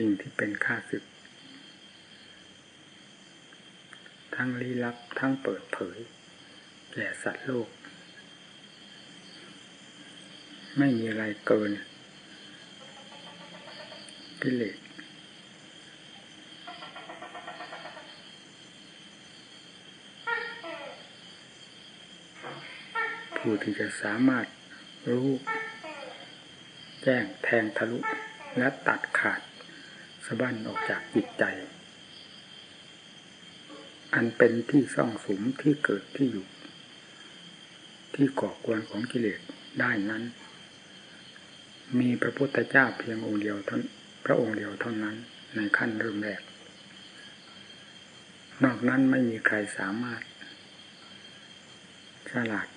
สิ่งที่เป็นข้าศึก ทั้งลี้ลับทั้งเปิดเผย แก่สัตว์โลก ไม่มีอะไรเกินกิเลสผู้ที่จะสามารถรู้ แจ้งแทงทะลุและตัดขาด สะบั้นออกจากจิตใจ อันเป็นที่ซ่องสุมที่เกิดที่อยู่ ที่ก่อกวนของกิเลสได้นั้น มีพระพุทธเจ้าเพียงองค์เดียวท่านพระองค์เดียวเท่านั้นในขั้นเริ่มแรก นอกนั้นไม่มีใครสามารถฉลาด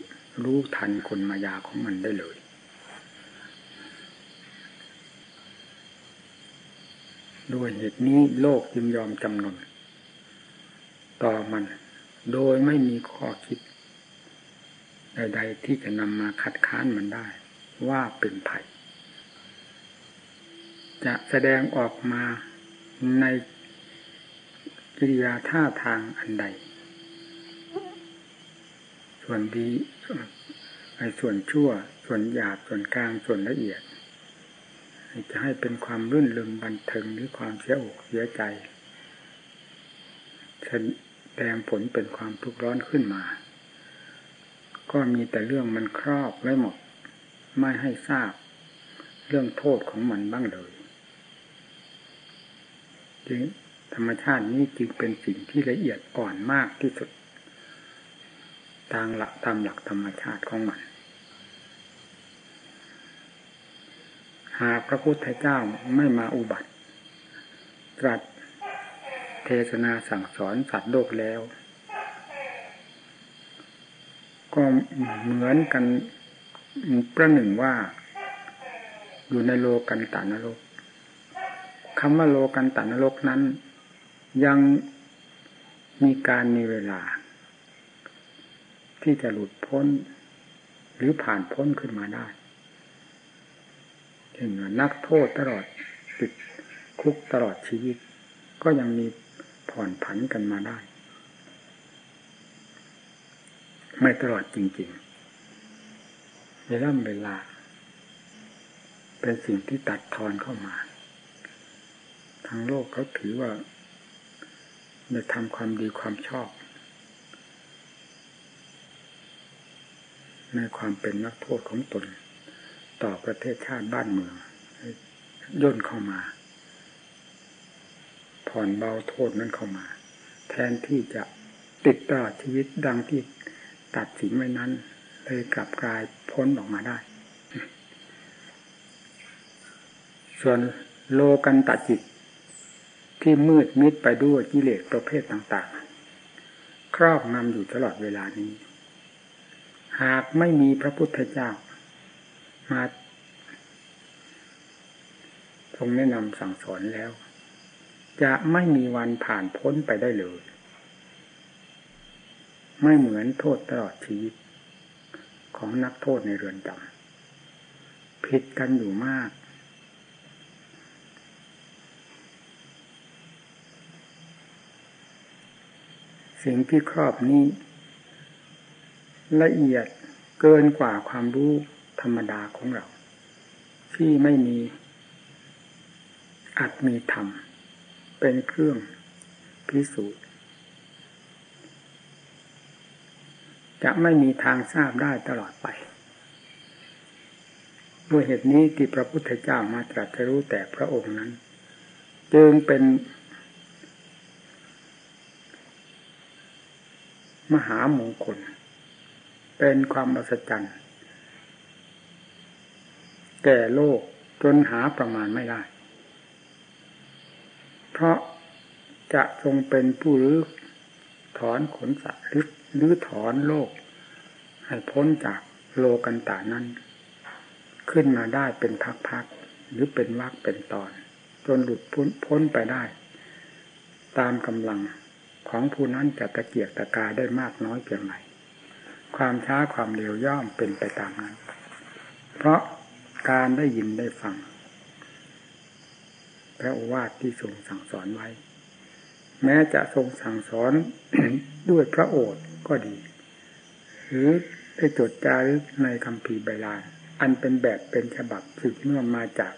รู้ทันคนมายาของมันได้เลย ด้วยเหตุนี้โลกจึงยอมจำนนต่อมัน โดยไม่มีข้อคิด ใดๆที่จะนำมาคัดค้านมันได้ ว่าเป็นภัย จะแสดงออกมาในกิริยาท่าทางอันใด ส่วนดีในส่วนชั่ว ส่วนหยาบส่วนกลางส่วนละเอียด จะให้เป็นความรื่นเริงบันเทิงหรือความเสียอกเสียใจแสดงผลเป็นความทุกข์ร้อนขึ้นมา ก็มีแต่เรื่องมันครอบไว้หมด ไม่ให้ทราบ เรื่องโทษของมันบ้างเลยจึงธรรมชาตินี้จึงเป็นสิ่งที่ละเอียดอ่อนมากที่สุด ตามหลักตามหลักธรรมชาติของมัน หากพระพุทธเจ้าไม่มาอุบัติ ตรัสเทศนาสั่งสอนสัตว์โลกแล้ว ก็เหมือนกันประหนึ่งว่า อยู่ในโลกันตานรกคำว่าโลกันตานรกนั้น ยังมีการมีเวลา ที่จะหลุดพ้น หรือผ่านพ้นขึ้นมาได้ ช่นนักโทษตลอดติดคุกตลอดชีวิต ก็ยังมีผ่อนผันกันมาได้ ไม่ตลอดจริงๆเวลาเวลา เป็นสิ่งที่ตัดทอนเข้ามาทางโลกเขาถือว่าจะทำความดีความชอบ ในความเป็นนักโทษของตน ต่อประเทศชาติบ้านเมืองย่นเข้ามา ผ่อนเบาโทษนั้นเข้ามา แทนที่จะติดตลอดชีวิตดังที่ตัดสินไว้นั้นเลยกลับกลายพ้นออกมาได้ ส่วนโลกันตจิต ที่มืดมิดไปด้วยกิเลสประเภทต่าง ๆ ครอบงำอยู่ตลอดเวลานี้ หากไม่มีพระพุทธเจ้า มาทรงแนะนำสั่งสอนแล้ว จะไม่มีวันผ่านพ้นไปได้เลย ไม่เหมือนโทษตลอดชีวิต ของนักโทษในเรือนจำผิดกันอยู่มาก สิ่งที่ครอบนี้ ละเอียดเกินกว่าความรู้ ธรรมดาของเรา ที่ไม่มีอัดมีธรรม เป็นเครื่องพิสูจน์จะไม่มีทางทราบได้ตลอดไปด้วยเหตุนี้ที่พระพุทธเจ้ามาตรัสรู้แต่พระองค์นั้น จึงเป็น มหามงคล เป็นความอัศจรรย์ แก่โลกจนหาประมาณไม่ได้ เพราะจะทรงเป็นผู้รื้อถอนขนสัตว์หรือรื้อถอนโลก ให้พ้นจากโลกันตานั้น ขึ้นมาได้เป็นพักๆหรือเป็นวักเป็นตอน จนหลุดพ้นพ้นไปได้ ตามกำลังของผู้นั้นจะตะเกียกตะกาได้มากน้อยเพียงไรความช้าความเร็วย่อมเป็นไปตามนั้น เพราะ การได้ยินได้ฟัง พระโอวาทที่ทรงสั่งสอนไว้ แม้จะทรงสั่งสอนด้วยพระโอษฐ์ก็ดี หรือได้จดจารึกในคำภีใบลานอันเป็นแบบเป็นฉบับสืบเนื่องมาจาก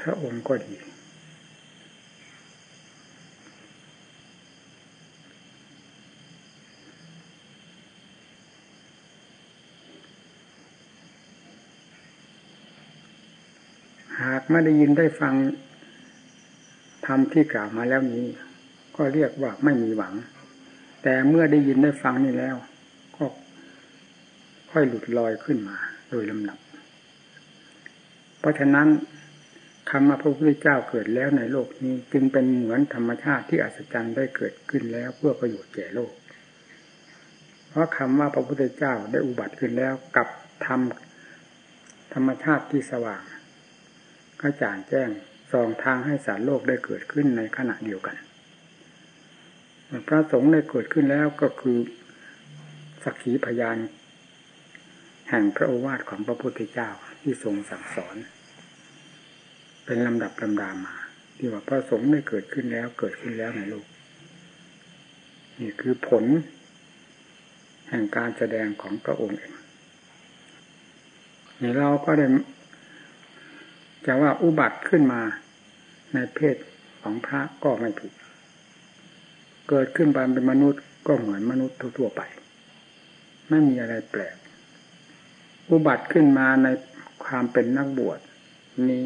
พระองค์ก็ดี ไม่ได้ยินได้ฟังทำที่กล่าวมาแล้วนี้ ก็เรียกว่าไม่มีหวัง แต่เมื่อได้ยินได้ฟังนี่แล้ว ก็ค่อยหลุดลอยขึ้นมา โดยลำดับ เพราะฉะนั้นคำว่าพระพุทธเจ้าเกิดแล้วในโลกนี้ จึงเป็นเหมือนธรรมชาติที่อัศจรรย์ได้เกิดขึ้นแล้วเพื่อประโยชน์แก่โลก เพราะคำว่าพระพุทธเจ้าได้อุบัติขึ้นแล้วกับธรรมธรรมชาติที่สว่าง กระจ่างแจ้งสองทางให้สารโลกได้เกิดขึ้นในขณะเดียวกันพระสงฆ์ได้เกิดขึ้นแล้วก็คือสักขีพยาน แห่งพระโอวาทของพระพุทธเจ้าที่ทรงสั่งสอน เป็นลำดับลำดามา ที่ว่าพระสงฆ์ได้เกิดขึ้นแล้วเกิดขึ้นแล้วในโลก นี่คือผล แห่งการแสดงของพระองค์เองนี่เราก็ได้ จะว่าอุบัติขึ้นมาในเพศของพระก็ไม่ผิด เกิดขึ้นมาเป็นมนุษย์ก็เหมือนมนุษย์ทั่วไป ไม่มีอะไรแปลก อุบัติขึ้นมาในความเป็นนักบวชนี้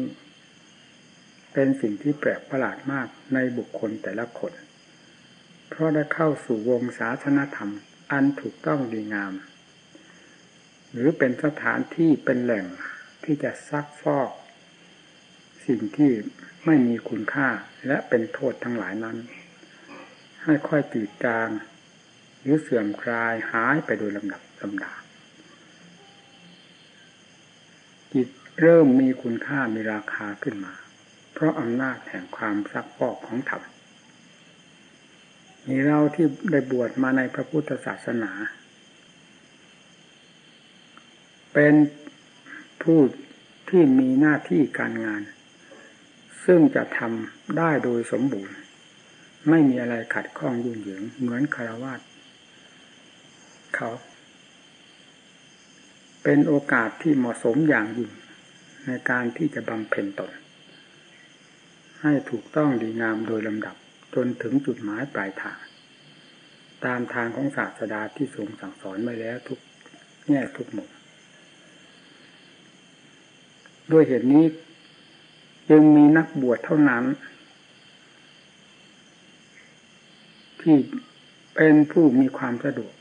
เป็นสิ่งที่แปลกประหลาดมากในบุคคลแต่ละคน เพราะได้เข้าสู่วงศาสนธรรม อันถูกต้องดีงาม หรือเป็นสถานที่เป็นแหล่งที่จะซักฟอก สิ่งที่ไม่มีคุณค่าและเป็นโทษทั้งหลายนั้น ให้ค่อยจืดจาง หรือเสื่อมคลายหายไปโดยลำดับลำดาจิตเริ่มมีคุณค่ามีราคาขึ้นมา เพราะอำนาจแห่งความซักฟอกของธรรมมีเราที่ได้บวชมาในพระพุทธศาสนา เป็นผู้ที่มีหน้าที่การงาน ซึ่งจะทำได้โดยสมบูรณ์ ไม่มีอะไรขัดข้องยุ่งเหยิงเหมือนคารวาสเขา เป็นโอกาสที่เหมาะสมอย่างยิ่งในการที่จะบำเพ็ญตน ให้ถูกต้องดีงามโดยลำดับจนถึงจุดหมายปลายทาง ตามทางของศาสดาที่ทรงสั่งสอนไว้แล้วทุกแง่ทุกมุมด้วยเหตุนี้ จึงมีนักบวชเท่านั้น ที่เป็นผู้มีความสะดวก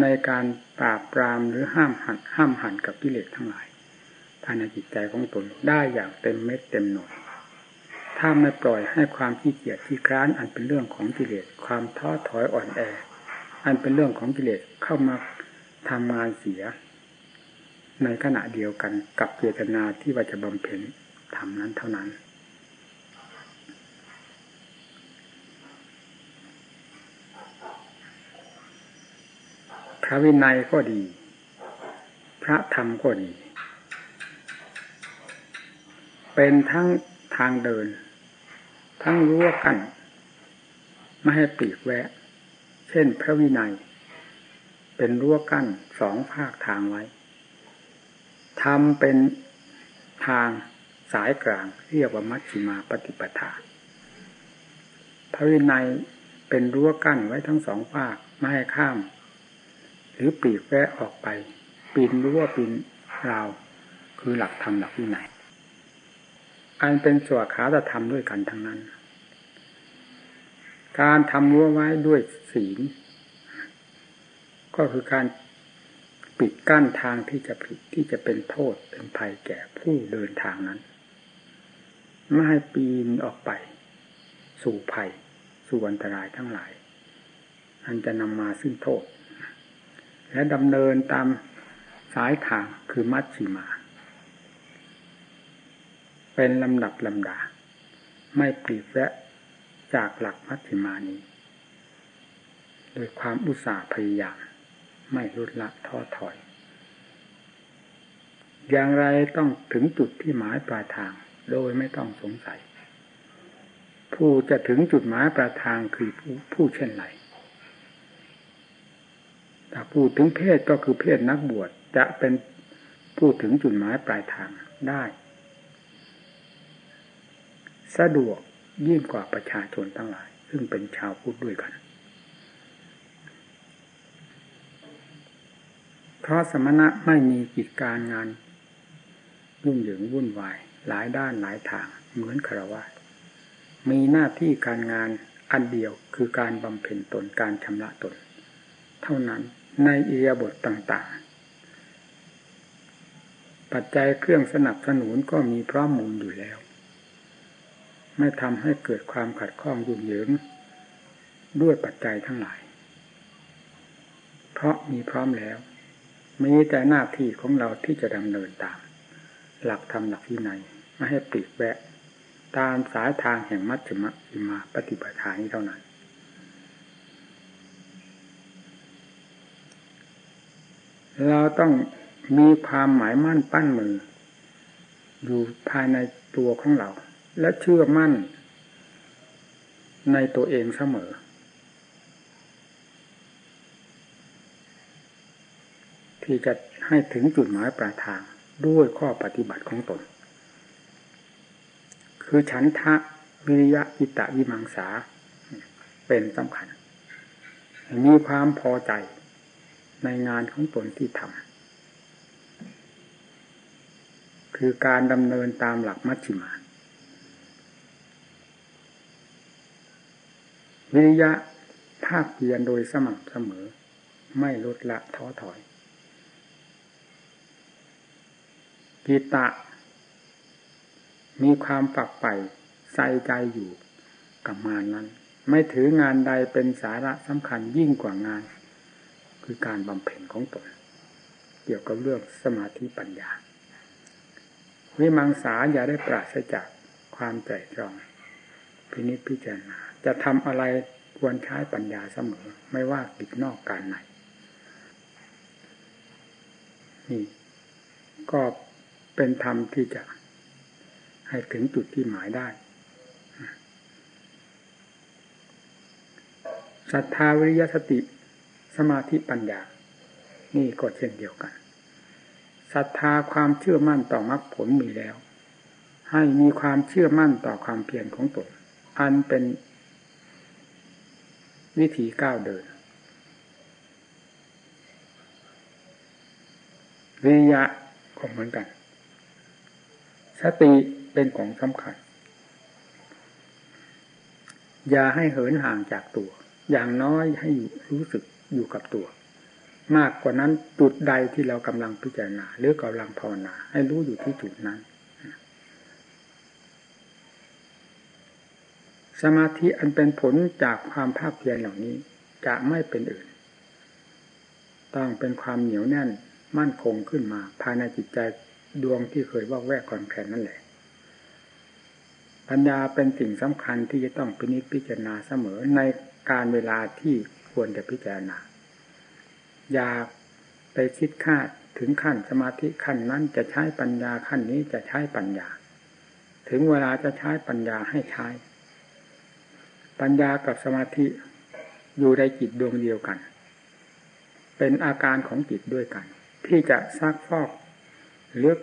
ในการปราบปรามหรือห้ามหันห้ามหันกับกิเลสทั้งหลายภายในจิตใจของตนได้อย่างเต็มเม็ดเต็มหน่วยถ้าไม่ปล่อยให้ความขี้เกียจที่คร้านอันเป็นเรื่องของกิเลสความท้อถอยอ่อนแอ อันเป็นเรื่องของกิเลสเข้ามาทำงานเสีย ในขณะเดียวกันกับเจตนาที่ว่าจะบำเพ็ญ ทำนั้นเท่านั้น พระวินัยก็ดี พระธรรมก็ดี เป็นทั้งทางเดิน ทั้งรั้วกันไม่ให้ปีกแวะ เช่นพระวินัย เป็นรั้วกั้นสองภาคทางไว้ทำเป็นทาง สายกลางเรียกว่ามัชฌิมาปฏิปทา พระวินัยเป็นรั้วกั้นไว้ทั้งสองภาคไม่ให้ข้าม หรือปีกแวะออกไป ปีนรั้วปีนราว คือหลักธรรมหลักวินัยอันเป็นสวขาตธรรมด้วยกันทั้งนั้น การทำรั้วไว้ด้วยศีล ก็คือการปิดกั้นทางที่จะผิดที่จะเป็นโทษเป็นภัยแก่ผู้เดินทางนั้น ไม่ให้ปีนออกไป สู่ภัย สู่อันตรายทั้งหลาย อันจะนำมาซึ่งโทษ และดำเนินตามสายทางคือมัชชิมา เป็นลำดับลำดา ไม่ปลีกแวะจากหลักมัชชิมานี้ โดยความอุตสาห์พยายาม ไม่ลดละท้อถอย อย่างไรต้องถึงจุดที่หมายปลายทาง โดยไม่ต้องสงสัย ผู้จะถึงจุดหมายปลายทางคือผู้ผู้เช่นไรถ้าพูดถึงเพศก็คือเพศนักบวชจะเป็นพูดถึงจุดหมายปลายทางได้ สะดวกยิ่งกว่าประชาชนทั้งหลาย ซึ่งเป็นชาวพุทธด้วยกัน เพราะสมณะไม่มีกิจการงานยุ่งเหยิงวุ่นวาย หลายด้านหลายทางเหมือนคารวะมีหน้าที่การงานอันเดียวคือการบำเพ็ญตนการชำระตน เท่านั้นในอียบทต่างๆ ปัจจัยเครื่องสนับสนุนก็มีพร้อมมูลอยู่แล้ว ไม่ทำให้เกิดความขัดข้องยุ่งเหยิงด้วยปัจจัยทั้งหลาย เพราะมีพร้อมแล้วมีแต่หน้าที่ของเราที่จะดำเนินตาม หลักธรรมหลักที่ไหน ไม่ให้ปลีกแวะ ตามสายทางแห่งมัชฌิมอิมาปฏิปทานี้เท่านั้น เราต้องมีความหมายมั่นปั้นมือ อยู่ภายในตัวของเรา และเชื่อมั่นในตัวเองเสมอ ที่จะให้ถึงจุดหมายปลายทางด้วยข้อปฏิบัติของตน คือฉันทะวิริยะอิตะวิมังสา เป็นสำคัญ มีความพอใจในงานของตนที่ทำคือการดำเนินตามหลักมัชฌิมาวิริยะภาคเพียรโดยสม่ำเสมอ ไม่ลดละท้อถอยกิตะ มีความฝักใฝ่ใส่ใจอยู่กับงานนั้น ไม่ถืองานใดเป็นสาระสำคัญยิ่งกว่างาน คือการบำเพ็ญของตน เกี่ยวกับเรื่องสมาธิปัญญา วิมังสาอย่าได้ปราศจากความใจตรอง พินิจพิจารณาจะทำอะไรควรใช้ปัญญาเสมอ ไม่ว่าติดนอกการไหนนี่ก็เป็นธรรมที่จะ ให้ถึงจุดที่หมายได้ศรัทธาวิริยสติสมาธิปัญญา นี่ก็เช่นเดียวกันศรัทธาความเชื่อมั่นต่อมรรคผลมีแล้ว ให้มีความเชื่อมั่นต่อความเพียรของตนอันเป็นวิธีก้าวเดินวิริยะก็เหมือนกัน สติ เป็นของสำคัญ อย่าให้เหินห่างจากตัว อย่างน้อยให้รู้สึกอยู่กับตัว มากกว่านั้นจุดใดที่เรากำลังพิจารณา หรือกำลังภาวนา ให้รู้อยู่ที่จุดนั้น สมาธิอันเป็นผลจากความภาคเพียรเหล่านี้จะไม่เป็นอื่น ต้องเป็นความเหนียวแน่นมั่นคงขึ้นมา ภายในจิตใจดวงที่เคยว่าแวกก่อนแผนนั่นแหละ ปัญญาเป็นสิ่งสำคัญที่จะต้องพินิจพิจารณาเสมอในการเวลาที่ควรจะพิจารณา อย่าไปคิดคาดถึงขั้นสมาธิขั้นนั้นจะใช้ปัญญาขั้นนี้จะใช้ปัญญา ถึงเวลาจะใช้ปัญญาให้ใช้ ปัญญากับสมาธิอยู่ในจิตดวงเดียวกัน เป็นอาการของจิตด้วยกัน ที่จะซักฟอกเลือก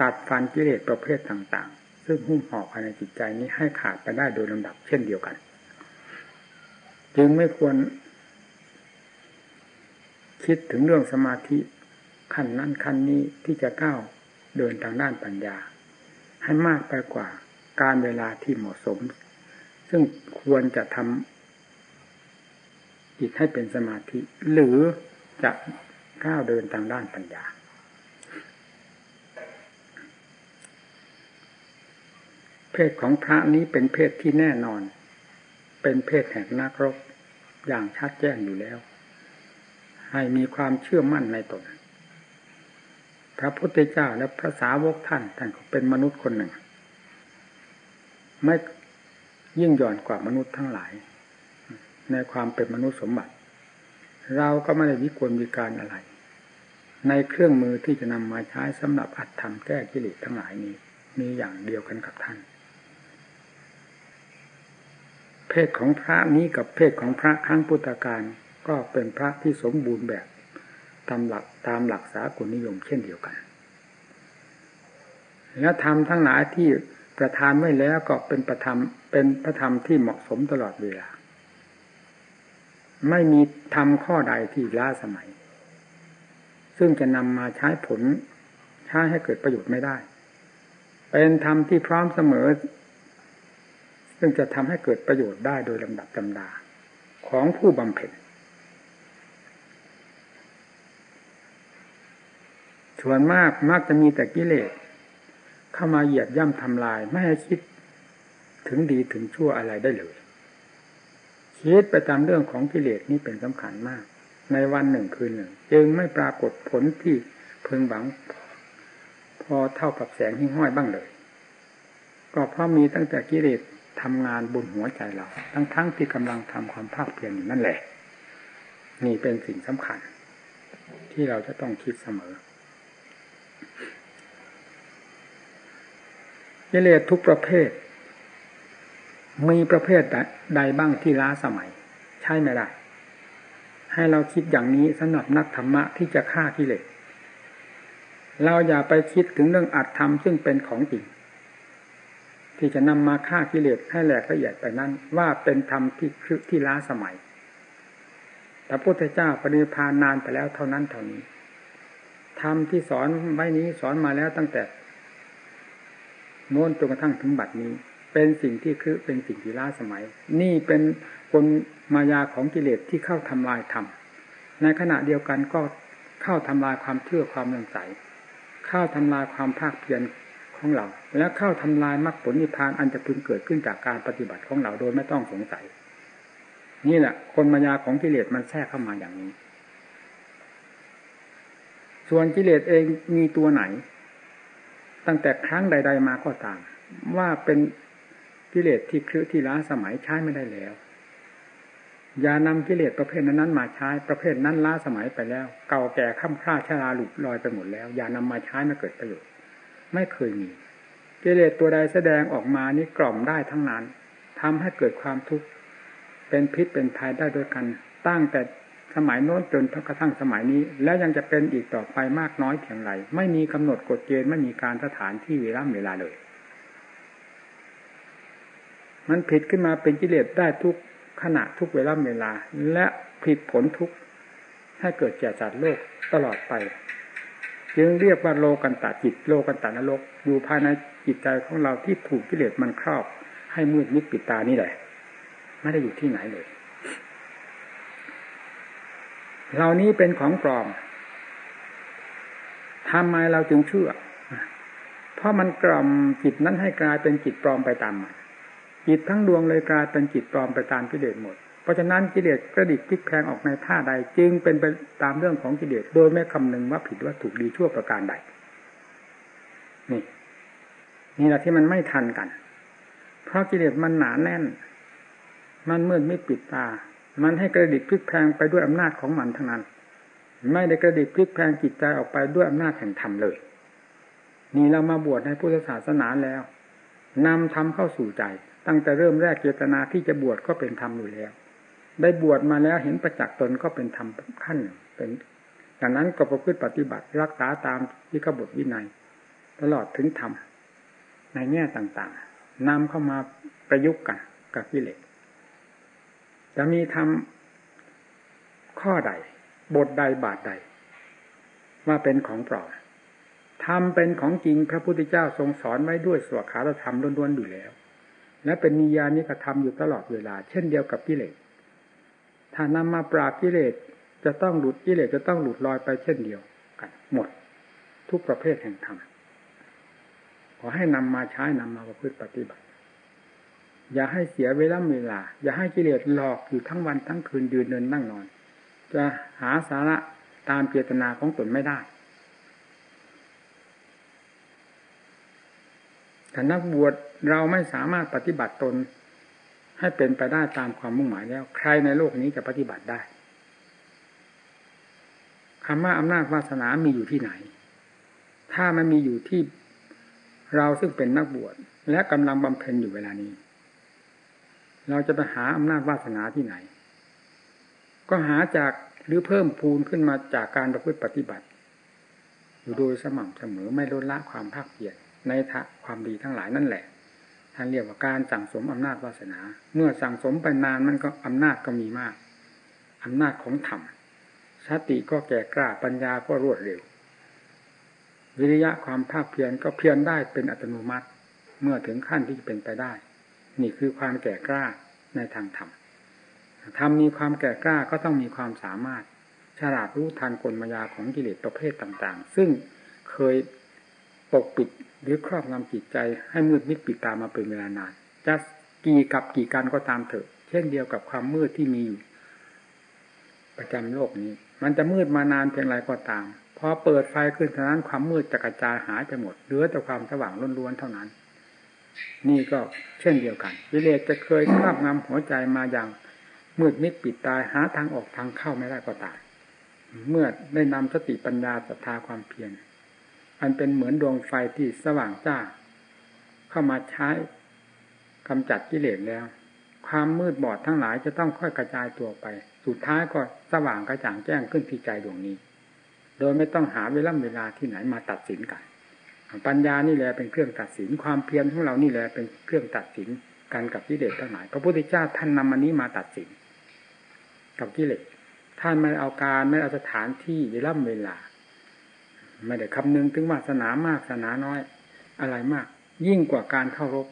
ตัดฟันกิเลสประเภทต่าง ซึ่งหุ้มห่อภายในจิตใจนี้ให้ขาดไปได้โดยลำดับเช่นเดียวกัน จึงไม่ควร คิดถึงเรื่องสมาธิขั้นนั้นขั้นนี้ที่จะก้าวเดินทางด้านปัญญา ให้มากไปกว่าการเวลาที่เหมาะสม ซึ่งควรจะทำจิตให้เป็นสมาธิ หรือจะก้าวเดินทางด้านปัญญา เพศของพระนี้เป็นเพศที่แน่นอน เป็นเพศแห่งนักรบอย่างชัดแจ้งอยู่แล้ว ให้มีความเชื่อมั่นในตน พระพุทธเจ้าและพระสาวกท่านท่านเป็นมนุษย์คนหนึ่ง ไม่ยิ่งหย่อนกว่ามนุษย์ทั้งหลาย ในความเป็นมนุษย์สมบัติ เราก็ไม่ได้วิกลวิการอะไร ในเครื่องมือที่จะนำมาใช้สำหรับอัดทำแก้กิเลสทั้งหลายนี้ มีอย่างเดียวกันกับท่าน เพศของพระนี้กับเพศของพระครั้งพุทธกาลก็เป็นพระที่สมบูรณ์แบบตามหลักตามหลักสากลนิยมเช่นเดียวกัน และธรรมทั้งหลายที่ประทานไว้แล้วก็เป็นประธรรมเป็นพระธรรมที่เหมาะสมตลอดเวลา ไม่มีธรรมข้อใดที่ล้าสมัย ซึ่งจะนำมาใช้ผลใช้ให้เกิดประโยชน์ไม่ได้ เป็นธรรมที่พร้อมเสมอ ซึ่งจะทำให้เกิดประโยชน์ได้โดยลำดับลำดา ของผู้บำเพ็ญส่วนมากมักจะมีแต่กิเลสเข้ามาเหยียบย่ำทำลาย ไม่ให้คิดถึงดีถึงชั่วอะไรได้เลยคิดไปตามเรื่องของกิเลสนี้เป็นสำคัญมาก ในวันหนึ่งคืนหนึ่ง จึงไม่ปรากฏผลที่เพึงหวัง พอเท่ากับแสงหิ้งห้อยบ้างเลย ก็เพราะมีตั้งแต่กิเลส ทำงานบนหัวใจเรา ทั้งๆทที่กำลังทำความภาคเพียรอยู่นั่นแหละ นี่เป็นสิ่งสำคัญ ที่เราจะต้องคิดเสมอกิเลสทุกประเภท มีประเภทใดบ้างที่ล้าสมัย ใช่ไหมล่ะ ให้เราคิดอย่างนี้สำหรับนักธรรมะที่จะฆ่ากิเลสเราอย่าไปคิดถึงเรื่องอัตธรรมซึ่งเป็นของจริง ที่จะนำมาฆ่ากิเลสให้แหลกละเอียดไปนั้น ว่าเป็นธรรมที่คือที่ล้าสมัยพระพุทธเจ้าปฏิพานนานไปแล้วเท่านั้นเท่านี้ธรรมที่สอนไว้นี้สอนมาแล้วตั้งแต่โน้นจนกระทั่งถึงบัดนี้ เป็นสิ่งที่คือเป็นสิ่งที่ล้าสมัย นี่เป็นกลมายาของกิเลสที่เข้าทำลายธรรมในขณะเดียวกันก็เข้าทำลายความเชื่อความเลื่อมใสเข้าทำลายความภาคเพียร ของเรา และเข้าทำลายมรรคผลนิพพานอันจะพึงเกิดขึ้นจากการปฏิบัติของเราโดยไม่ต้องสงสัย นี่แหละคนมายาของกิเลสมันแทรกเข้ามาอย่างนี้ ส่วนกิเลสเองมีตัวไหน ตั้งแต่ครั้งใด ๆ มาก็ตาม ว่าเป็นกิเลสที่คือที่ล้าสมัยใช้ไม่ได้แล้วอย่านำกิเลสประเภทนั้นมาใช้ประเภทนั้นล้าสมัยไปแล้ว เก่าแก่ข้ามคร่าชราหลุดลอยไปหมดแล้ว อย่านำมาใช้มาเกิดประโยชน์ ไม่เคยมีกิเลสตัวใดแสดงออกมานี้กล่อมได้ทั้งนั้นทำให้เกิดความทุกข์เป็นพิษเป็นภัยได้โดยกัน ตั้งแต่สมัยโน้นจนกระทั่งสมัยนี้ แล้วยังจะเป็นอีกต่อไปมากน้อยเพียงไรไม่มีกำหนดกฎเกณฑ์ไม่มีการสถานที่เวลาเวลาเลย มันผิดขึ้นมาเป็นกิเลสได้ทุกขณะทุกเวลาเวลา และผิดผลทุกให้เกิดแก่จัดโลกตลอดไป จึงเรียกว่าโลกันตะจิตโลกันตะนรกอยู่ภายในจิตใจของเราที่ถูกกิเลสมันครอบ ให้มืดมิดปิดตานี่แหละไม่ได้อยู่ที่ไหนเลยเหล่านี้เป็นของปลอมทำไมเราจึงเชื่อ เพราะมันกล่อมจิตนั้นให้กลายเป็นจิตปลอมไปตามมันจิตทั้งดวงเลยกลายเป็นจิตปลอมไปตามกิเลสหมด เพราะฉะนั้นกิเลสกระดิกพลิกแพงออกในท่าใด จึงเป็นไปตามเรื่องของกิเลสโดยไม่คำนึงว่าผิดว่าถูกดีชั่วประการใด นี่นี่แหละที่มันไม่ทันกัน เพราะกิเลสมันหนาแน่น มันมืดไม่ปิดตา มันให้กระดิกพลิกแพงไปด้วยอำนาจของมันทั้งนั้น ไม่ได้กระดิกพลิกแพงจิตใจออกไปด้วยอำนาจแห่งธรรมเลย นี่เรามาบวชในพุทธศาสนาแล้วนำธรรมเข้าสู่ใจ ตั้งแต่เริ่มแรกเจตนาที่จะบวชก็เป็นธรรมอยู่แล้ว ได้บวชมาแล้วเห็นประจักษ์ตนก็เป็นธรรมขั้นหนึ่งเป็นดังนั้นก็ประพฤติปฏิบัติรักษาตามที่ขบฏวินัย ตลอดถึงธรรมในแง่ต่างๆนำเข้ามาประยุกต์กันกับกิเลสจะมีทำข้อใด บทใดบาทใด ว่าเป็นของปลอมทำเป็นของจริงพระพุทธเจ้าทรงสอนไว้ด้วยสวขาธรรมล้วนๆอยู่แล้ว และเป็นนิยานิกระทำอยู่ตลอดเวลา เช่นเดียวกับกิเลส ถ้านำมาปราบกิเลสจะต้องหลุดกิเลสจะต้องหลุดลอยไปเช่นเดียวกัน หมด ทุกประเภทแห่งธรรมขอให้นำมาใช้นำมาประพฤติปฏิบัติ อย่าให้เสียเวลาเวลา อย่าให้กิเลสหลอกอยู่ทั้งวันทั้งคืนยืนเดินนั่งนอน จะหาสาระตามเจตนาของตนไม่ได้แต่นักบวชเราไม่สามารถปฏิบัติตน ให้เป็นไปได้ตามความมุ่งหมายแล้ว ใครในโลกนี้จะปฏิบัติได้คำว่าอำนาจวาสนามีอยู่ที่ไหน ถ้ามันมีอยู่ที่เราซึ่งเป็นนักบวชและกำลังบำเพ็ญอยู่เวลานี้ เราจะไปหาอำนาจวาสนาที่ไหน ก็หาจากหรือเพิ่มพูนขึ้นมาจากการประพฤติปฏิบัติ อยู่โดยสม่ำเสมอไม่ลดละความภาคเพียรในทะความดีทั้งหลายนั่นแหละ ท่านเรียกว่าการสั่งสมอำนาจวาสนา เมื่อสั่งสมไปนานมันก็อำนาจก็มีมากอำนาจของธรรมสติก็แก่กล้าปัญญาก็รวดเร็ว วิริยะความภาคเพียรก็เพียรได้เป็นอัตโนมัติ เมื่อถึงขั้นที่จะเป็นไปได้ นี่คือความแก่กล้าในทางธรรมธรรมมีความแก่กล้าก็ต้องมีความสามารถ ฉลาดรู้ทันกลมายาของกิเลสประเภทต่าง ๆ ซึ่งเคยปกปิด หรือครอบงำจิตใจให้มืดมิดปิดตามาเป็นเวลานาน จะกี่กับกี่การก็ตามเถอะ เช่นเดียวกับความมืดที่มีอยู่ประจำโลกนี้ มันจะมืดมานานเพียงไรก็ตามพอเปิดไฟขึ้นเท่านั้นความมืดจะกระจายหายไปหมดเหลือแต่ความสว่างล้วนๆเท่านั้น นี่ก็เช่นเดียวกันวิเลศจะเคยครอบงำหัวใจมาอย่างมืดมิดปิดตายหาทางออกทางเข้าไม่ได้ก็ตามเมื่อได้นำสติปัญญาศรัทธาความเพียร อันเป็นเหมือนดวงไฟที่สว่างจ้า เข้ามาใช้กำจัดกิเลสแล้ว ความมืดบอดทั้งหลายจะต้องค่อยกระจายตัวไป สุดท้ายก็สว่างกระจ่างแจ้งขึ้นที่ใจดวงนี้ โดยไม่ต้องหาเวลาเวลาที่ไหนมาตัดสินกัน ปัญญานี่แหละเป็นเครื่องตัดสิน ความเพียรของเรานี่แหละเป็นเครื่องตัดสินกันกับกิเลสทั้งหลายพระพุทธเจ้าท่านนำมันนี้มาตัดสิน กับกิเลสท่านไม่เอาการไม่เอาสถานที่เวลาเวลา ไม่ได้คำนึงถึงวาสนามากสนาน้อย อะไรมาก ยิ่งกว่าการเข้ารบ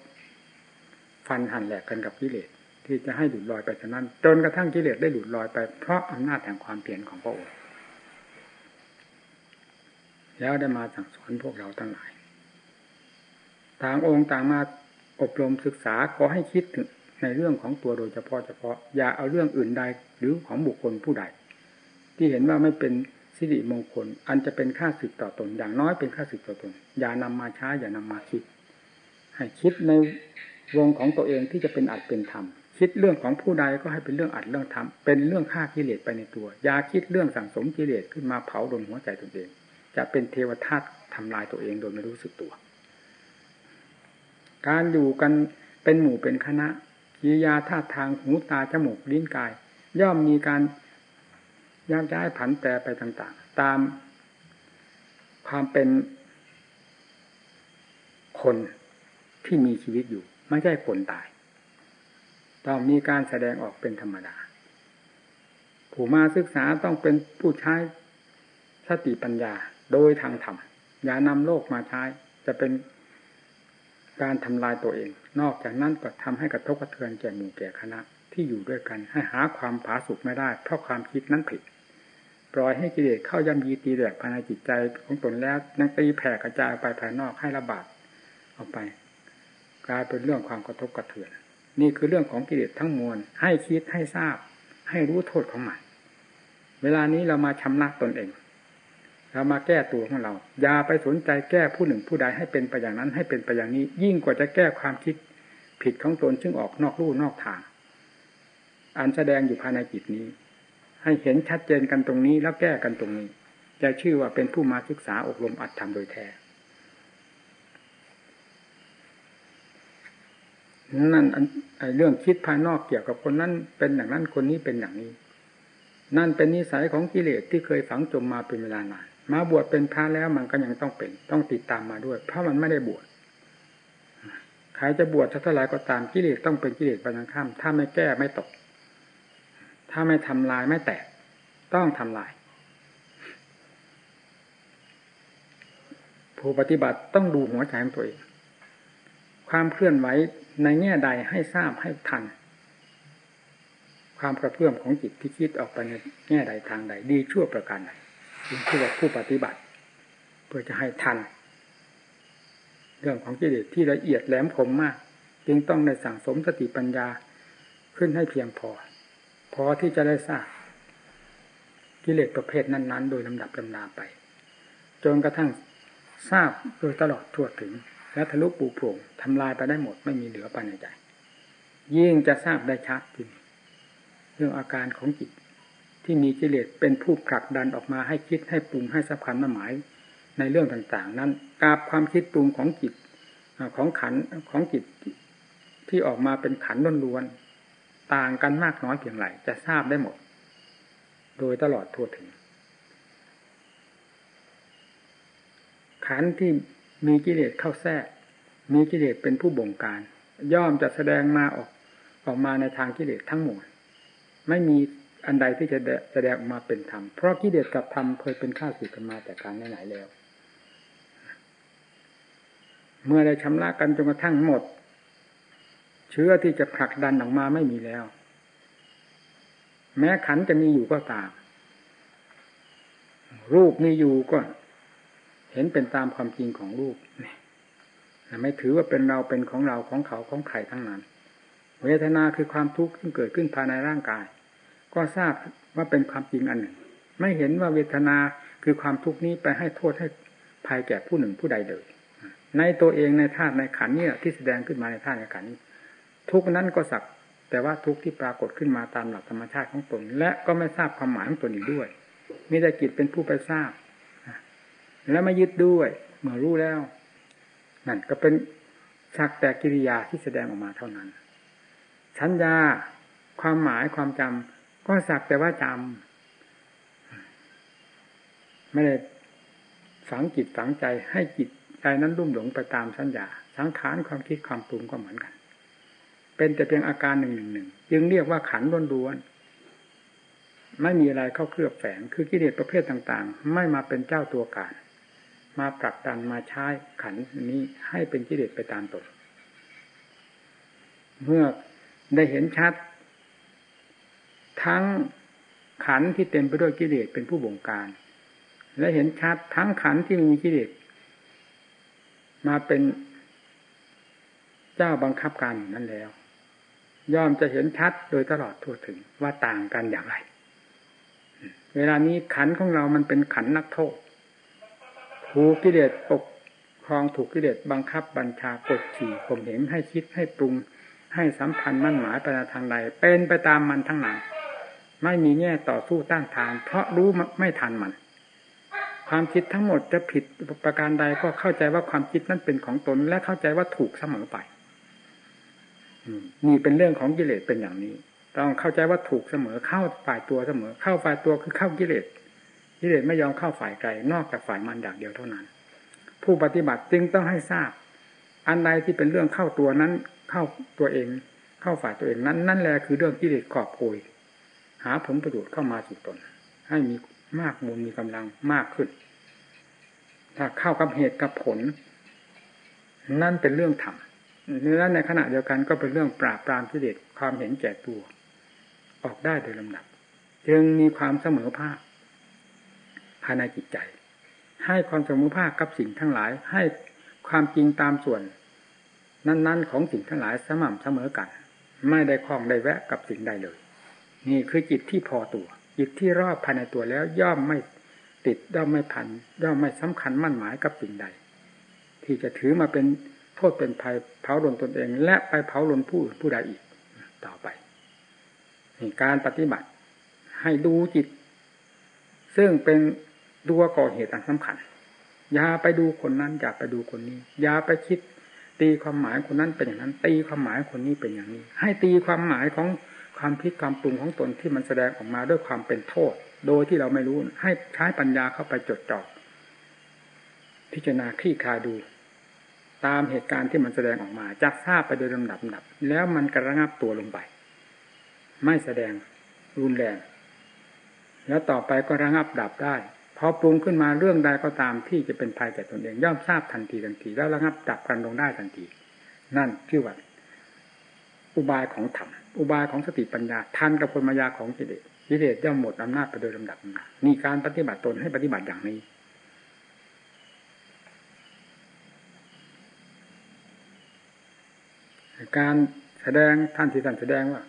ฟันหั่นแหลกกันกับกิเลสที่จะให้หลุดลอยไปฉะนั้น จนกระทั่งกิเลสได้หลุดลอยไปเพราะอำนาจแห่งความเปลี่ยนของพระองค์แล้วได้มาสั่งสอนพวกเราทั้งหลาย ต่างองค์ต่างมาอบรมศึกษาขอให้คิดถึงในเรื่องของตัวโดยเฉพาะเฉพาะ อย่าเอาเรื่องอื่นใดหรือของบุคคลผู้ใด ที่เห็นว่าไม่เป็น สิริมงคล อันจะเป็นค่าสึกต่อตน อย่างน้อยเป็นค่าสึกต่อตน อย่านำมาช้าอย่านำมาคิด ให้คิดในวงของตัวเองที่จะเป็นอัดเป็นธรรมคิดเรื่องของผู้ใดก็ให้เป็นเรื่องอัดเรื่องธรรมเป็นเรื่องฆ่ากิเลสไปในตัว อย่าคิดเรื่องสั่งสมกิเลสขึ้นมาเผาดนหัวใจตัวเอง จะเป็นเทวทัตทำลายตัวเองโดยไม่รู้สึกตัว การอยู่กันเป็นหมู่เป็นคณะกิริยาท่าทางหูตาจมูกลิ้นกาย ย่อมมีการ ยักย้ายผันแปรไปต่าง ๆ ตามความเป็นคนที่มีชีวิตอยู่ ไม่ใช่คนตาย ต้องมีการแสดงออกเป็นธรรมดา ผู้มาศึกษาต้องเป็นผู้ใช้สติปัญญาโดยทางธรรม อย่านำโลกมาใช้ จะเป็นการทำลายตัวเอง นอกจากนั้นก็ทำให้กระทบกระเทือนแก่หมู่แก่คณะที่อยู่ด้วยกัน ให้หาความผาสุกไม่ได้ เพราะความคิดนั้นผิด ปล่อยให้กิเลสเข้าย่ำยีตีแดกภายในจิตใจของตนแล้วนังตีแผ่กระจายไปภายนอกให้ระบาดออกไป กลายเป็นเรื่องความกระทบกระเทือน นี่คือเรื่องของกิเลสทั้งมวล ให้คิดให้ทราบ ให้รู้โทษของมันเวลานี้เรามาชำระตนเองเรามาแก้ตัวของเรา อย่าไปสนใจแก้ผู้หนึ่งผู้ใดให้เป็นไปอย่างนั้นให้เป็นไปอย่างนี้ ยิ่งกว่าจะแก้ความคิดผิดของตนซึ่งออกนอกลู่นอกทาง อันแสดงอยู่ภายในจิตนี้ ให้เห็นชัดเจนกันตรงนี้แล้วแก้กันตรงนี้ จะชื่อว่าเป็นผู้มาศึกษาอบรมอัดทำโดยแท้นั่นไอเรื่องคิดภายนอกเกี่ยวกับคนนั้นเป็นอย่างนั้นคนนี้เป็นอย่างนี้ นั่นเป็นนิสัยของกิเลสที่เคยฝังจมมาเป็นเวลานานมาบวชเป็นพระแล้วมันก็ยังต้องเป็น ต้องติดตามมาด้วย เพราะมันไม่ได้บวชใครจะบวชเท่าไรก็ตามกิเลสต้องเป็นกิเลสไปัญญาข้ามถ้าไม่แก้ไม่ตก ถ้าไม่ทำลายไม่แตก ต้องทำลาย ผู้ปฏิบัติต้องดูหัวใจของตัวเอง ความเคลื่อนไหวในแง่ใดให้ทราบให้ทัน ความกระเพื่อมของจิตที่คิดออกไปในแง่ใดทางใด ดีชั่วประการใดจึงคือว่าผู้ปฏิบัติ เพื่อจะให้ทัน เรื่องของกิเลสที่ละเอียดแหลมคมมาก จึงต้องในสั่งสมสติปัญญาขึ้นให้เพียงพอ พอที่จะได้ทราบกิเลสประเภทนั้น ๆ โดยลำดับลำดาไป จนกระทั่งทราบโดยตลอดทั่วถึง และทะลุปูโปร่งทำลายไปได้หมดไม่มีเหลือภายในใจ ยิ่งจะทราบได้ชัดจริงเรื่องอาการของจิต ที่มีกิเลสเป็นผู้ผลักดันออกมาให้คิดให้ปรุงให้สับคันมาหมายในเรื่องต่างๆ นั้นกาบความคิดปรุงของจิตของขันของจิตที่ออกมาเป็นขันล้วน ต่างกันมากน้อยเพียงไรจะทราบได้หมด โดยตลอดทั่วถึง ขันที่มีกิเลสเข้าแทรก มีกิเลสเป็นผู้บงการ ย่อมจะแสดงมาออกออกมาในทางกิเลสทั้งหมด ไม่มีอันใดที่จะแสดงออกมาเป็นธรรม เพราะกิเลสกับธรรมเคยเป็นข้าศึกกันมาแต่การไหนๆแล้ว เมื่อได้ชำระกันจนกระทั่งหมด เชื้อที่จะผลักดันออกมาไม่มีแล้ว แม้ขันจะมีอยู่ก็ตาม รูปมีอยู่ก็ เห็นเป็นตามความจริงของรูปไม่ถือว่าเป็นเราเป็นของเราของเขาของใครทั้งนั้น เวทนาคือความทุกข์ที่เกิดขึ้นภายในร่างกาย ก็ทราบว่าเป็นความจริงอันหนึ่ง ไม่เห็นว่าเวทนาคือความทุกข์นี้ไปให้โทษให้ภัยแก่ผู้หนึ่งผู้ใดเลยในตัวเองในธาตุในขันเนี่ยที่แสดงขึ้นมาในธาตุในขันนี้ ทุกนั้นก็สัก แต่ว่าทุกที่ปรากฏขึ้นมาตามหลักธรรมชาติของตน และก็ไม่ทราบความหมายของตนอีกด้วยมีแต่จิตเป็นผู้ไปทราบ และไม่ยึดด้วยเมื่อรู้แล้วนั่นก็เป็นสักแต่กิริยาที่แสดงออกมาเท่านั้นสัญญาความหมายความจำก็สักแต่ว่าจำไม่ได้ฝังจิตฝังใจให้จิตใจนั้นรุ่มหลงไปตามสัญญา สังขารความคิดความปรุงก็เหมือนกัน เป็นแต่เพียงอาการหนึ่งหนึ่งหนึ่งจึงเรียกว่าขันล้วนๆไม่มีอะไรเข้าเคลือบแฝงคือกิเลสประเภทต่างๆ ไม่มาเป็นเจ้าตัวการ มาปรับดันมาใช้ขันนี้ให้เป็นกิเลสไปตามตนเมื่อได้เห็นชัด ทั้งขันที่เต็มไปด้วยกิเลสเป็นผู้บงการ และเห็นชัดทั้งขันที่มีกิเลสมาเป็นเจ้าบังคับการนั่นแล้ว ย่อมจะเห็นชัดโดยตลอดทั่วถึงว่าต่างกันอย่างไร เวลานี้ขันของเรามันเป็นขันนักโทษถูกกิเลสปกครองถูกกิเลสบังคับบัญชากดขี่ข่มเหงให้คิดให้ปรุงให้สัมพันธ์มั่นหมายไปทางใดเป็นไปตามมันทั้งนั้นไม่มีแง่ต่อสู้ต้านทาน เพราะรู้ไม่ทันมัน ความคิดทั้งหมดจะผิดประการใดก็เข้าใจว่าความคิดนั้นเป็นของตน และเข้าใจว่าถูกเสมอไป นี่เป็นเรื่องของกิเลสเป็นอย่างนี้ ต้องเข้าใจว่าถูกเสมอเข้าฝ่ายตัวเสมอ เข้าฝ่ายตัวคือเข้ากิเลสกิเลสไม่ยอมเข้าฝ่ายไกลนอกจากฝ่ายมันอย่างเดียวเท่านั้น ผู้ปฏิบัติจึงต้องให้ทราบ อันใดที่เป็นเรื่องเข้าตัวนั้น เข้าตัวเอง เข้าฝ่ายตัวเองนั้น นั่นแหละคือเรื่องกิเลสกอบโกยหาผลประโยชน์เข้ามาสู่ตน ให้มีมากมูลมีกำลังมากขึ้น ถ้าเข้ากับเหตุกับผล นั่นเป็นเรื่องธรรม แล้วในขณะเดียวกันก็เป็นเรื่องปราบปรามกิเลสความเห็นแก่ตัว ออกได้โดยลำดับ จึงมีความเสมอภาคภายในจิตใจ ให้ความเสมอภาคกับสิ่งทั้งหลาย ให้ความจริงตามส่วน นั้นๆ ของสิ่งทั้งหลายสม่ำเสมอกัน ไม่ได้คล้องได้แวะกับสิ่งใดเลย นี่คือจิตที่พอตัว จิตที่รอบภายในตัวแล้วย่อมไม่ติดย่อมไม่พันย่อมไม่สำคัญมั่นหมายกับสิ่งใด ที่จะถือมาเป็น โทษเป็นภัยเผาลนตนเอง และไปเผาลนผู้อื่นผู้ใดอีก ต่อไปการปฏิบัติ ให้ดูจิต ซึ่งเป็นตัวก่อเหตุอันสำคัญอย่าไปดูคนนั้นอย่าไปดูคนนี้อย่าไปคิด ตีความหมายคนนั้นเป็นอย่างนั้น ตีความหมายคนนี้เป็นอย่างนี้ ให้ตีความหมายของความคิดความปรุงของตนที่มันแสดงออกมาด้วยความเป็นโทษ โดยที่เราไม่รู้ให้ใช้ปัญญาเข้าไปจดจ่อพิจารณาคลี่คลายดู ตามเหตุการณ์ที่มันแสดงออกมาจะทราบไปโดยลำดับดับ แล้วมันกระงับตัวลงไป ไม่แสดงรุนแรง แล้วต่อไปก็ระงับดับได้พอปรุงขึ้นมาเรื่องใดก็ตามที่จะเป็นภัยแก่ตนเอง ย่อมทราบทันทีทันที แล้วระงับดับกันลงได้ทันที นั่นคือว่าอุบายของธรรมอุบายของสติปัญญาทันกับคนมายาของกิเลสกิเลสย่อมหมดอำนาจไปโดยลำดับนี่การปฏิบัติตนให้ปฏิบัติอย่างนี้ การแสดงท่านที่ท่านแสดงว่า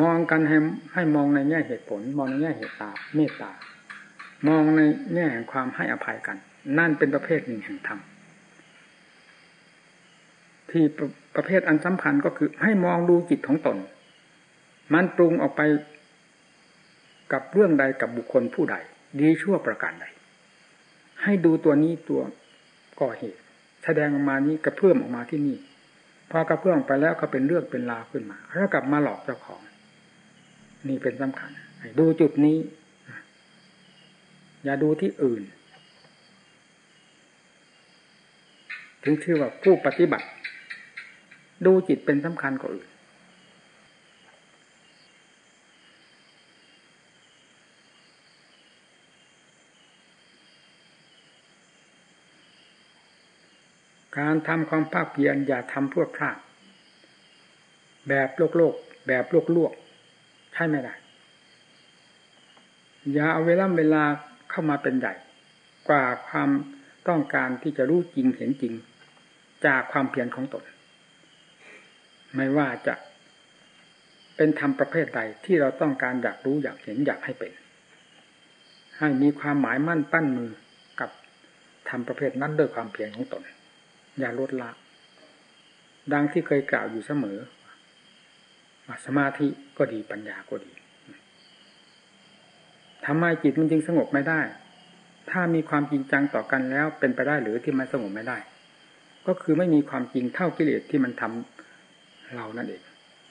มองกันให้ให้มองในแง่เหตุผล มองในแง่เหตุตาเมตตามองในแง่แห่งความให้อภัยกัน นั่นเป็นประเภทหนึ่งแห่งธรรมที่ประเภทอันสำคัญก็คือ ให้มองดูจิตของตน มันปรุงออกไปกับเรื่องใดกับบุคคลผู้ใด ดีชั่วประการใด ให้ดูตัวนี้ตัวก่อเหตุ แสดงออกมานี้กระเพื่อมออกมาที่นี่ พอกระเพื่อมไปแล้วก็เป็นเรื่องเป็นราวขึ้นมาแล้วกลับมาหลอกเจ้าของ นี่เป็นสำคัญดูจุดนี้ อย่าดูที่อื่น ถึงชื่อว่าผู้ปฏิบัติ ดูจิตเป็นสำคัญกว่าอื่น การทำความภาคเพียรอย่าทำเพื่อพลาดแบบโลกโลก แบบโลกลวกใช่ไหมล่ะอย่าเอาเวลาเวลาเข้ามาเป็นใหญ่กว่าความต้องการที่จะรู้จริงเห็นจริง จากความเพียรของตน ไม่ว่าจะเป็นธรรมประเภทใดที่เราต้องการอยากรู้อยากเห็นอยากให้เป็น ให้มีความหมายมั่นปั้นมือกับธรรมประเภทนั้นด้วยความเพียรของตน อย่าลดละ ดังที่เคยกล่าวอยู่เสมอสมาธิก็ดีปัญญาก็ดีทำไมจิตมันจึงสงบไม่ได้ ถ้ามีความจริงจังต่อกันแล้วเป็นไปได้หรือที่มันสงบไม่ได้ ก็คือไม่มีความจริงเท่ากิเลสที่มันทำเรานั่นเอง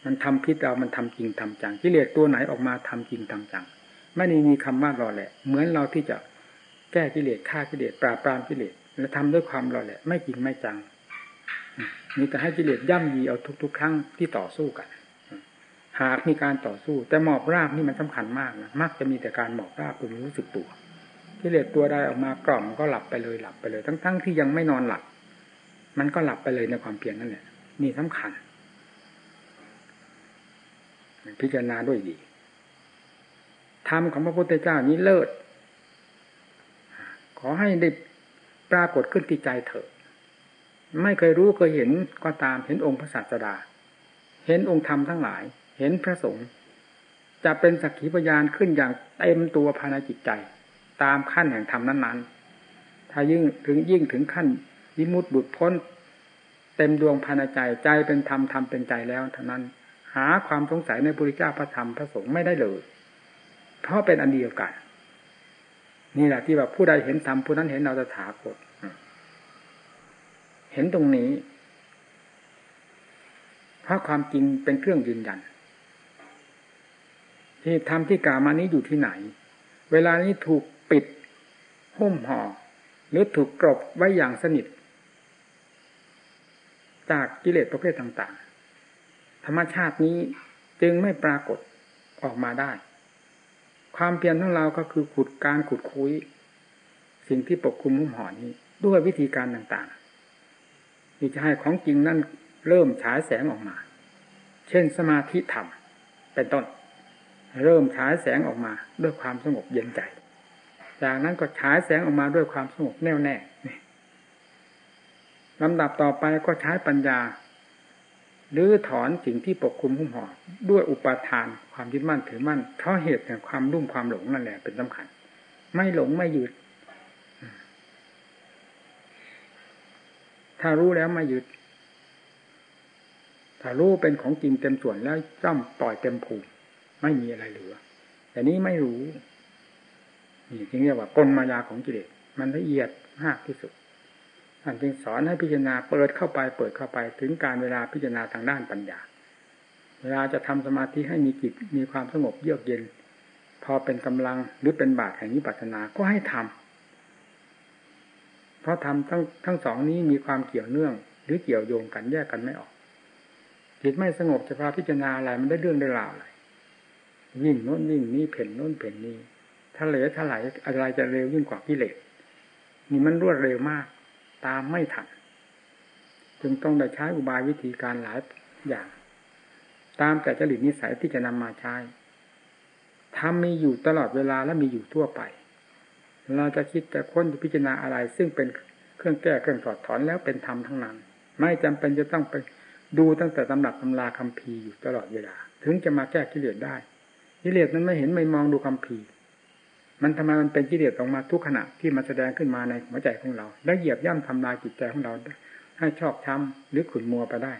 มันทำพิษเรา มันทำจริงทำจัง กิเลสตัวไหนออกมาทำจริงทำจัง ไม่ได้มีคำว่ารอแหละ เหมือนเราที่จะแก้กิเลสฆ่ากิเลสปราบปรามกิเลส และทำด้วยความรอแหละ ไม่จริงไม่จังมีแต่ให้กิเลสย่ำยีเอาทุก ๆ ครั้งที่ต่อสู้กัน หากมีการต่อสู้ แต่หมอบราบนี่มันสำคัญมากนะมักจะมีแต่การหมอบราบโดยรู้สึกตัวกิเลสตัวใดออกมากล่อมก็หลับไปเลยหลับไปเลย ทั้งๆทที่ยังไม่นอนหลับ มันก็หลับไปเลยในความเพียรนั่นแหละนี่สำคัญพิจารณาด้วยดีธรรมของพระพุทธเจ้านี้เลิศ ขอให้ได้ ปรากฏขึ้นที่ใจเถอะ ไม่เคยรู้เคยเห็นก็ตามเห็นองค์พระศาสดา เห็นองค์ธรรมทั้งหลาย เห็นพระสงฆ์จะเป็นสักขีพยานขึ้นอย่างเต็มตัวภายในจิตใจ ตามขั้นแห่งธรรมนั้นๆ ถ้ายิ่งถึงยิ่งถึงขั้นวิมุตติบุตรพ้น เต็มดวงภายในใจใจเป็นธรรมธรรมเป็นใจแล้วเท่านั้น หาความสงสัยในบุริเจ้าพระธรรมพระสงฆ์ไม่ได้เลย เพราะเป็นอันเดียวกัน นี่แหละที่ว่าผู้ใดเห็นธรรมผู้นั้นเห็นเราตถาคตเห็นตรงนี้เพราะความจริงเป็นเครื่องยืนยัน ที่ธรรมที่กล่าวมานี้อยู่ที่ไหน เวลานี้ถูกปิดหุ้มห่อหรือถูกกรบไว้อย่างสนิท จากกิเลสประเภทต่าง ๆ ธรรมชาตินี้จึงไม่ปรากฏออกมาได้ ความเพียรของเราก็คือขุดการขุดคุย สิ่งที่ปกคลุมหุ้มห่อนี้ ด้วยวิธีการต่างๆที่จะให้ของจริงนั่นเริ่มฉายแสงออกมา เช่นสมาธิธรรมเป็นต้น เริ่มฉายแสงออกมาด้วยความสงบเย็นใจ จากนั้นก็ฉายแสงออกมาด้วยความสงบแน่วแน่ลำดับต่อไปก็ใช้ปัญญา หรือถอนสิ่งที่ปกคลุมหุ้มห่อด้วยอุปาทานความยึดมั่นถือมั่น เพราะเหตุแห่งความรุ่มความหลงนั่นแหละเป็นสำคัญ ไม่หลงไม่ยึดถ้ารู้แล้วไม่ยึดถ้ารู้เป็นของจริงเต็มส่วนแล้วจ้อมปล่อยเต็มภูมิไม่มีอะไรเหลือ แต่นี้ไม่รู้นี่จึงเรียกว่ากลมายาของกิเลสมันละเอียดมากที่สุด ท่านจึงสอนให้พิจารณาเปิดเข้าไปเปิดเข้าไปถึงการเวลาพิจารณาทางด้านปัญญา เวลาจะทำสมาธิให้มีจิตมีความสงบเยือกเย็น พอเป็นกำลังหรือเป็นบาตแห่งนิพพานาก็ให้ทำเพราะทำทั้งทั้งสองนี้มีความเกี่ยวเนื่อง หรือเกี่ยวโยงกันแยกกันไม่ออกจิตไม่สงบจะพาพิจารณาอะไรมันได้เรื่องได้ราวอะไรวิ่งโน้นวิ่งนี้เพ่นโน้นเพ่นนี้ทะเลทลายอะไรจะเร็วยิ่งกว่ากิเลสนี่มันรวดเร็วมาก ตามไม่ทันจึงต้องได้ใช้อุบายวิธีการหลายอย่าง ตามแต่จริตนิสัยที่จะนำมาใช้ทำมีอยู่ตลอดเวลาและมีอยู่ทั่วไป เราจะคิดแต่ค้นพิจารณาอะไร ซึ่งเป็นเครื่องแก้เครื่องถอดถอนแล้วเป็นธรรมทั้งนั้น ไม่จำเป็นจะต้องไปดูตั้งแต่ตำหนักตำราคำพีอยู่ตลอดเวลา ถึงจะมาแก้กิเลสได้กิเลสนั้นไม่เห็นไม่มองดูคำพี มันทำไมมันเป็นกิเลสออกมาทุกขณะที่มันแสดงขึ้นมาในหัวใจของเรา แล้เหยียบย่ำทำลายจิตใจของเรา ให้ชอบช้าหรือขุ่นมัวไปได้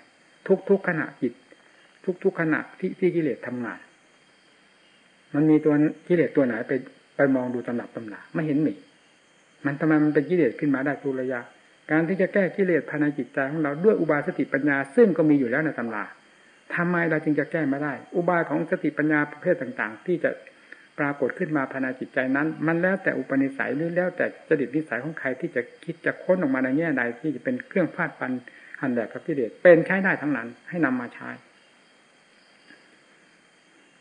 ทุกทุกขณะจิต ทุกทุกขณะที่ที่กิเลสทำงาน มันมีตัวกิเลสตัวไหนไปไปมองดูตำหนักตำหนาไม่เห็นมีมันทำไมมันเป็นกิเลสขึ้นมาได้ทุกระยะ การที่จะแก้กิเลสภายในจิตใจของเราด้วยอุบายสติปัญญา ซึ่งก็มีอยู่แล้วในตำราทำไมเราจึงจะแก้ไม่ได้ อุบายของสติปัญญาประเภทต่าง ๆ ที่จะ ปรากฏขึ้นมาภายในจิตใจนั้น มันแล้วแต่อุปนิสัยหรือแล้วแต่จริตนิสัยของใครที่จะคิดจะค้นออกมาในแง่ใดที่จะเป็นเครื่องฟาดฟันหันแดดพระกิเลสเป็นใช้ได้ทั้งนั้น ให้นำมาใช้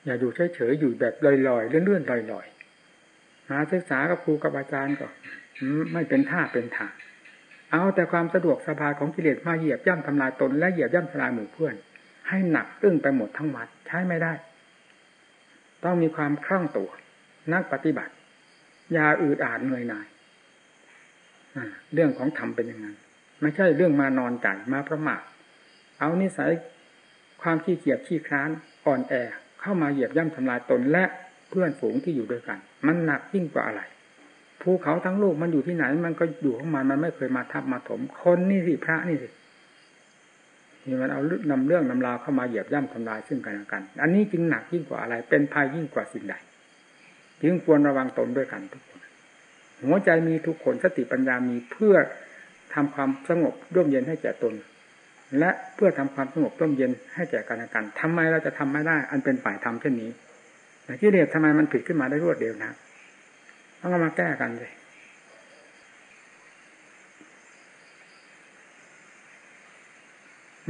อย่าอยู่เฉยๆอยู่แบบลอยๆเลื่อนๆลอยๆมาศึกษากับครูกับอาจารย์ก็ไม่เป็นท่าเป็นทางเอาแต่ความสะดวกสบายของกิเลสมาเหยียบย่ำทำลายตนและเหยียบย่ำทำลายหมู่เพื่อน ให้หนักอึ้งไปหมดทั้งวัดใช้ไม่ได้ ต้องมีความคล่องตัว นักปฏิบัติยาอืดอาดเหนื่อยหน่ายเรื่องของธรรมเป็นอย่างนั้นไม่ใช่เรื่องมานอนใจมาประมาทเอานิสัยความขี้เกียจขี้คร้านอ่อนแอเข้ามาเหยียบย่ำทำลายตนและเพื่อนฝูงที่อยู่ด้วยกัน มันหนักยิ่งกว่าอะไรภูเขาทั้งโลกมันอยู่ที่ไหน มันก็อยู่ของมันมันไม่เคยมาทับมาถม คนนี่สิพระนี่สิ นี่มันเอานำเรื่องนำราวเข้ามาเหยียบย่ำทำลายซึ่งกันและกัน อันนี้จึงหนักยิ่งกว่าอะไร เป็นภัยยิ่งกว่าสิ่งใดจึงควรระวังตนด้วยกันทุกคนหัวใจมีทุกคนสติปัญญามีเพื่อทำความสงบร่มเย็นให้แก่ตน และเพื่อทำความสงบร่มเย็นให้แก่กันและกันทำไมเราจะทำไม่ได้ อันเป็นฝ่ายทำเช่นนี้แต่ที่เรียกทำไมมันผิดขึ้นมาได้รวดเร็วนะต้องมาแก้กันเลย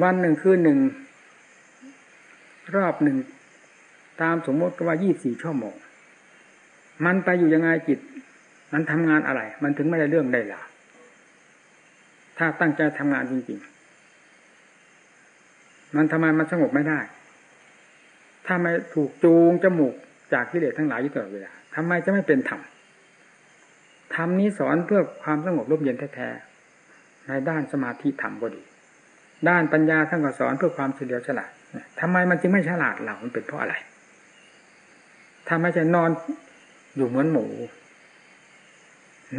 วันหนึ่งคืนหนึ่ง รอบหนึ่ง ตามสมมติว่ายี่สี่ชั่วโมง มันไปอยู่ยังไงจิต มันทำงานอะไร มันถึงไม่ได้เรื่องได้ล่ะถ้าตั้งใจทำงานจริงๆ มันทำไมมันสงบไม่ได้ ถ้าไม่ถูกจูงจมูกจากกิเลสทั้งหลายอยู่ตลอดเวลาทำไมจะไม่เป็นธรรมธรรมนี้สอนเพื่อความสงบร่มเย็นแท้ๆในด้านสมาธิธรรมก็ดี ด้านปัญญาท่านก็สอนเพื่อความเฉลียวฉลาดทำไมมันจึงไม่ฉลาดเหล่ามันเป็นเพราะอะไรถ้าไม่จะนอนอยู่เหมือนหมู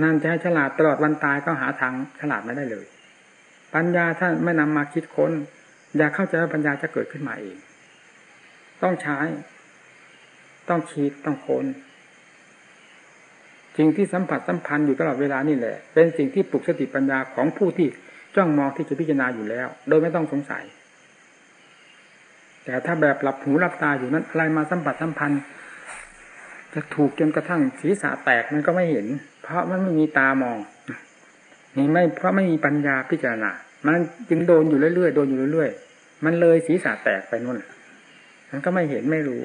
นั่นจะให้ฉลาดตลอดวันตายก็หาทางฉลาดไม่ได้เลย ปัญญาท่านไม่นำมาคิดค้น อย่าเข้าใจว่าปัญญาจะเกิดขึ้นมาเอง ต้องใช้ ต้องคิดต้องค้นสิ่งที่สัมผัสสัมพันธ์อยู่ตลอดเวลานี่แหละ เป็นสิ่งที่ปลุกสติปัญญาของผู้ที่ จ้องมองที่จะพิจารณาอยู่แล้ว โดยไม่ต้องสงสัย แต่ถ้าแบบหลับหูหลับตาอยู่นั้น อะไรมาสัมผัสสัมพันธ์ จะถูกจนกระทั่งศีรษะแตกมันก็ไม่เห็น เพราะมันไม่มีตามองนี่ไม่เพราะไม่มีปัญญาพิจารณา มันจึงโดนอยู่เรื่อยๆโดนอยู่เรื่อยๆมันเลยศีรษะแตกไปนู่นมันก็ไม่เห็นไม่รู้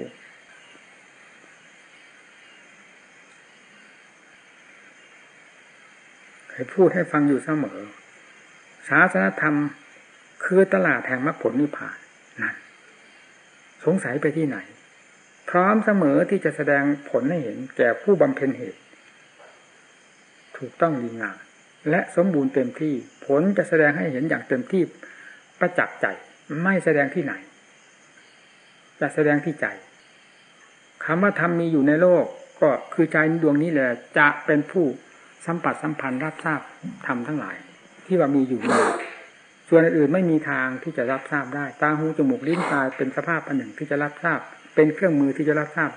พูดให้ฟังอยู่เสมอ ศาสนธรรม คือตลาดแห่งมรรคผลนิพพานนั่นสงสัยไปที่ไหน พร้อมเสมอที่จะแสดงผลให้เห็น แก่ผู้บำเพ็ญเหตุ ถูกต้องดีงามและสมบูรณ์เต็มที่ ผลจะแสดงให้เห็นอย่างเต็มที่ประจักษ์ใจ ไม่แสดงที่ไหน จะแสดงที่ใจคำว่าธรรมมีอยู่ในโลกก็คือใจดวงนี้แหละจะเป็นผู้สัมผัสสัมพันธ์รับทราบทำทั้งหลาย ที่ว่ามีอยู่เลยส่วนอื่นไม่มีทางที่จะรับทราบได้ ตาหูจมูกลิ้นกายเป็นสภาพอันหนึ่งที่จะรับทราบ เป็นเครื่องมือที่จะรับทราบ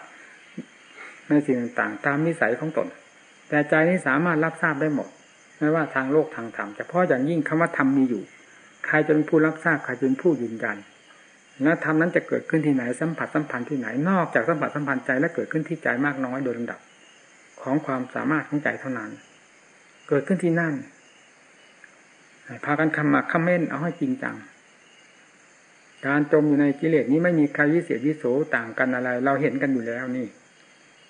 ในสิ่งต่างๆ ตามนิสัยของตน แต่ใจนี้สามารถรับทราบได้หมดไม่ว่าทางโลกทางธรรมเฉพาะอย่างยิ่งคำว่าธรรมมีอยู่ ใครจะเป็นผู้รับทราบใครจะเป็นผู้ยืนยันและธรรมนั้นจะเกิดขึ้นที่ไหนสัมผัสสัมพันธ์ที่ไหนนอกจากสัมผัสสัมพันธ์ใจและเกิดขึ้นที่ใจมากน้อยโดยลำดับ ของความสามารถของใจเท่านั้น เกิดขึ้นที่นั่น พากันคำมาคำเม่นเอาให้จริงจัง การจมอยู่ในกิเลสนี้ไม่มีใครวิเศษวิโสต่างกันอะไร เราเห็นกันอยู่แล้วนี่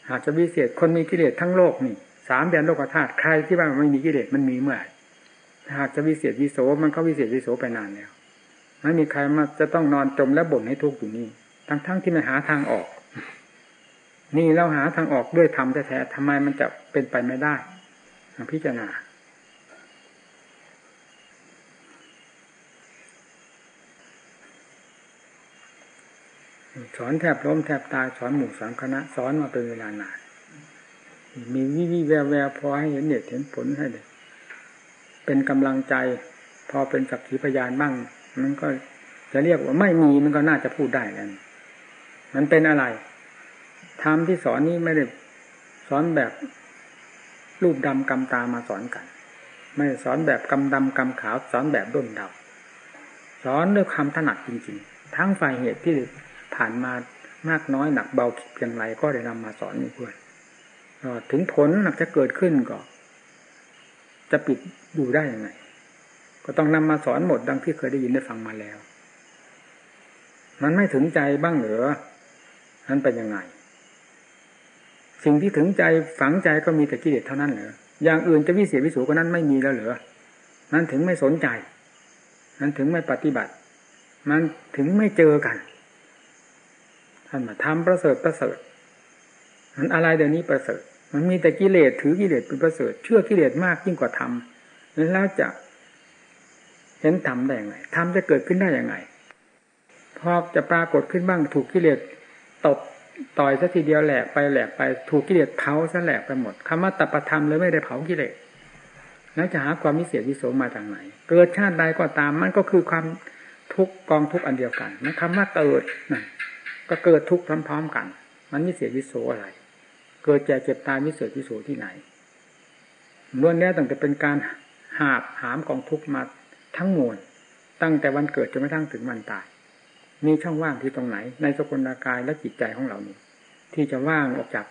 หากจะวิเศษคนมีกิเลสทั้งโลกนี่สามแดนโลกธาตุใครที่ว่าไม่มีกิเลสมันมีเมื่อไหร่หากจะวิเศษวิโสมันก็วิเศษวิโสไปนานแล้วไม่มีใครมาจะต้องนอนจมและบ่นให้ทุกข์อยู่นี่ ทั้งๆทที่ไม่หาทางออก นี่เราหาทางออกด้วยธรรมแท้ๆทำไมมันจะเป็นไปไม่ได้พิจารณา อนแทบล้มแทบตายสอนหมู่สอนคณะสอนมาเป็นเวลานาน มีวิวิแววแววพอให้เห็นเหตุเห็นผลให้เลยเป็นกำลังใจ พอเป็นสักขีพยานบ้าง มันก็จะเรียกว่าไม่มีมันก็น่าจะพูดได้แล้วมันเป็นอะไรธรรมที่สอนนี้ไม่ได้สอนแบบรูปดำกำตามาสอนกัน ไม่สอนแบบกำดำกำขาวสอนแบบด้นเดาสอนด้วยความถนัดจริง ๆ ทั้งฝ่ายเหตุที่ ผ่านมามากน้อยหนักเบาเพียงไรก็ได้นำมาสอนนี่เพื่อนถึงผลหนักจะเกิดขึ้นก็ จะปิดอยู่ได้ยังไง ก็ต้องนำมาสอนหมดดังที่เคยได้ยินได้ฟังมาแล้ว มันไม่ถึงใจบ้างเหรอนั้นเป็นยังไง สิ่งที่ถึงใจฝังใจก็มีแต่กิเลสเท่านั้นเหรออย่างอื่นจะวิเศษวิสูก็นั้นไม่มีแล้วเหรอนั้นถึงไม่สนใจ นั้นถึงไม่ปฏิบัติ มันถึงไม่เจอกัน ท่านมาทำประเสริฐประเสริฐมันอะไรเดี๋ยวนี้ประเสริฐ มันมีแต่กิเลสถือกิเลสเป็นประเสริฐ เชื่อกิเลสมากยิ่งกว่าธรรมแล้วจะเห็นธรรมได้ยังไงธรรมจะเกิดขึ้นได้ยังไงพอจะปรากฏขึ้นบ้างถูกกิเลสตบต่อยซะทีเดียวแหลกไปแหลกไปถูกกิเลสเผาซะแหลกไปหมดคำว่าตัปธรรมเลยไม่ได้เผากิเลสแล้วจะหาความมิเศษวิโสมาจากไหน เกิดชาติใดก็ตามมันก็คือความทุกกองทุกอันเดียวกันนะคำว่าเกิดนะ ก็เกิดทุกข์พร้อมๆกัน มันมิเศษวิโสอะไร เกิดแก่เจ็บตายมิเศษวิโสที่ไหนล้วนแล้วตั้งแต่เป็นการหาบหามกองทุกข์มาทั้งมวลตั้งแต่วันเกิดจนกระทั่งถึงวันตาย มีช่องว่างที่ตรงไหน ในสกุลกายและจิตใจของเรานี่ที่จะว่างออกจาก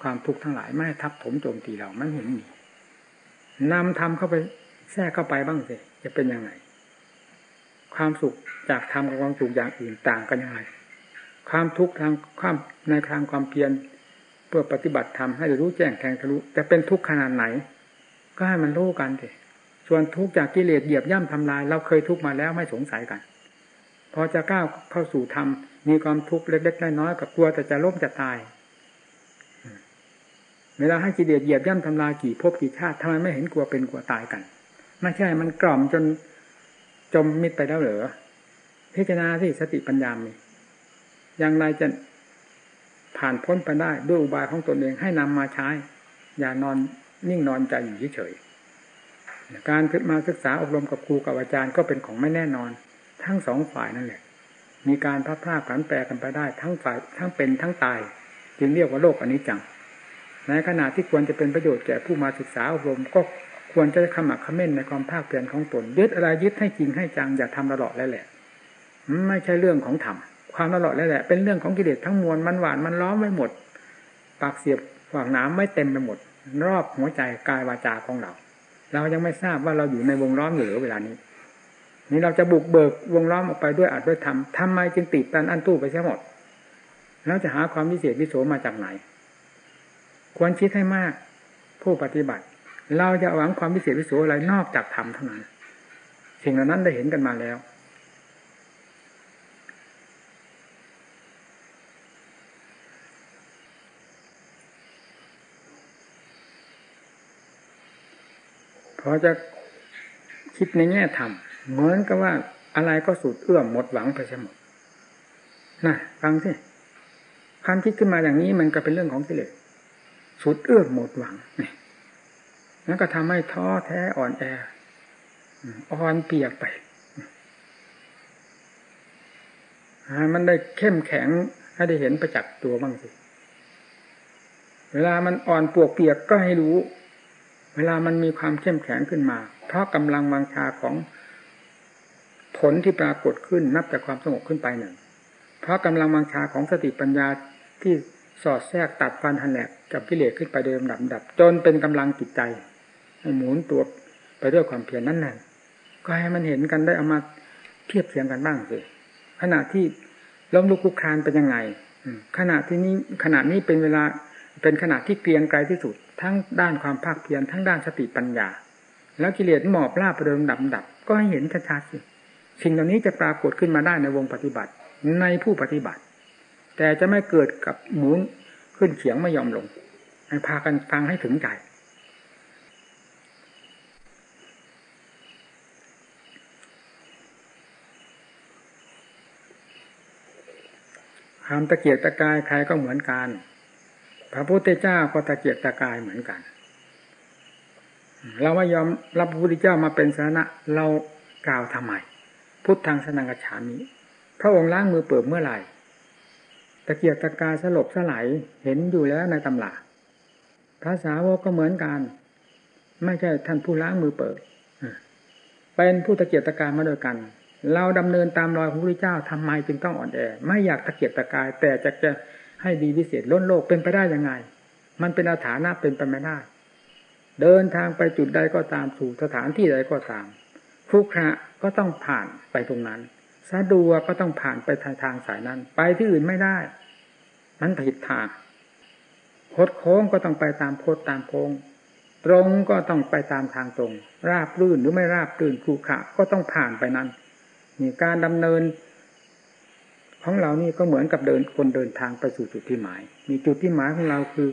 ความทุกข์ทั้งหลายไม่ทับถมโจมตีเรามันเห็นมีนำทำเข้าไปแทรกเข้าไปบ้างสิจะเป็นยังไง ความสุขจากธรรมกับความสุขอย่างอื่นต่างกันยังไง ความทุกข์ทางความในทางความเพียรเพื่อปฏิบัติธรรมให้รู้แจ้งแทงทะลุแต่เป็นทุกข์ขนาดไหน ก็ให้มันรู้กันสิส่วนทุกข์จากกิเลสเหยียบย่ำทำลาย เราเคยทุกข์มาแล้วไม่สงสัยกัน พอจะก้าวเข้าสู่ธรรมมีความทุกข์เล็กๆน้อยๆกับกลัวแต่จะล้มจะตายเวลาให้กิเลสเหยียบย่ำทำลายกี่ภพกี่ชาติทำไมไม่เห็นกลัวเป็นกลัวตายกันไม่ใช่มันกล่อมจนจมมิดไปแล้วเหรอพิจารณาที่สติปัญญามี อย่างไรจะผ่านพ้นไปได้ด้วยอุบายของตนเองให้นำมาใช้ อย่านอนนิ่งนอนใจอยู่เฉยการมาศึกษาอบรมกับครูกับอาจารย์ก็เป็นของไม่แน่นอน ทั้งสองฝ่ายนั่นแหละ มีการพัดพลาดผันแปรกันไปได้ทั้งฝ่ายทั้งเป็นทั้งตาย จึงเรียกว่าโลกอันนี้จัง ในขณะที่ควรจะเป็นประโยชน์แก่ผู้มาศึกษาอบรมก็ควรจะขมักขม้นในความภาคเปลี่ยนของตนยึดอะไรยึดให้จริงให้จังอย่าทำระหลอดแล้วแหละ ไม่ใช่เรื่องของธรรม ความระหลอดแล้วแหละ เป็นเรื่องของกิเลสทั้งมวลมันหวานมันล้อมไว้หมด ปากเสียบฝางน้ำไม่เต็มไปหมด รอบหัวใจกายวาจาของเรา เรายังไม่ทราบว่าเราอยู่ในวงล้อมอยู่หรือเวลานี้ นี่เราจะบุกเบิกวงล้อมออกไปด้วยอัดด้วยธรรมทำไมจึงติดตันอันตู้ไปเสียหมด แล้วจะหาความวิเศษวิโสมาจากไหน ควรคิดให้มาก ผู้ปฏิบัติ เราจะหวังความวิเศษวิโสอะไรนอกจากธรรมเท่านั้นสิ่งเหล่านั้นได้เห็นกันมาแล้ว อจะคิดในแง่ธรรมเหมือนกับว่าอะไรก็สุดเอื้อมหมดหวังไปหมดนะฟังสิความคิดขึ้นมาอย่างนี้มันก็เป็นเรื่องของกิเลสสุดเอื้อมหมดหวังนี่นั่นก็ทำให้ท้อแท้อ่อนแออ่อนเปียกไปมันได้เข้มแข็งให้ได้เห็นประจักษ์ตัวบ้างสิ เวลามันอ่อนปวกเปียกก็ให้รู้ เวลามันมีความเข้มแข็งขึ้นมา เพราะกำลังวังชาของผลที่ปรากฏขึ้นนับแต่ความสงบขึ้นไปหนึ่ง เพราะกำลังมังชาของสติปัญญาที่สอดแทรกตัดฟันหันแหลกกับกิเลสขึ้นไปโดยลำดับดับ จนเป็นกำลังจิตใจให้หมุนตัวไปด้วยความเพียรนั้นนั่นก็ให้มันเห็นกันได้เอามาเทียบเทียงกันบ้างสิขณะที่ล้มลุกคุกคานเป็นยังไงขณะที่นี้ขณะนี้เป็นเวลา เป็นขณะที่เกลียงไกลที่สุด ทั้งด้านความภาคเพียรทั้งด้านสติปัญญา แล้วกิเลสหมอบลาบไปโดยลำดับดับ ก็ให้เห็นชัดๆสิสิ่งเหล่านี้จะปรากฏขึ้นมาได้ในวงปฏิบัติในผู้ปฏิบัติ แต่จะไม่เกิดกับหมุนขึ้นเขียงไม่ยอมลงให้พากันฟังให้ถึงใจความตะเกียกตะกายใครก็เหมือนกัน พระพุทธเจ้าก็ตะเกียกตะกายเหมือนกัน เราไม่ยอมรับพระพุทธเจ้ามาเป็นสาระเรากล่าวทำไมพุทธังสนังกฉามิพระองค์ล้างมือเปิดเมื่อไหร่ตะเกียกตะกายสลบสลายเห็นอยู่แล้วในตำราภาษาวกก็เหมือนกัน ไม่ใช่ท่านผู้ล้างมือเปิดเป็นผู้ตะเกียกตะการมาโดยกัน เราดำเนินตามรอยของพระพุทธเจ้าทำไมจึงต้องอ่อนแอ ไม่อยากตะเกียกตะกาย แต่จะจะ ให้ดีวิเศษล้นโลกเป็นไปได้ยังไง มันเป็นอาถานะเป็นไปไม่ได้เดินทางไปจุดใดก็ตามสู่สถานที่ใดก็ตามทุกขะก็ต้องผ่านไปตรงนั้นสะดวกก็ต้องผ่านไปทางทางสายนั้น ไปที่อื่นไม่ได้ มันผิดทางคดโค้งก็ต้องไปตามโคดตามโค้งตรงก็ต้องไปตามทางตรง ราบรื่นหรือไม่ราบรื่นคูขะก็ต้องผ่านไปนั้นนี่การดำเนิน ของเรานี่ก็เหมือนกับเดินคนเดินทางไปสู่จุดที่หมาย มีจุดที่หมายของเราคือ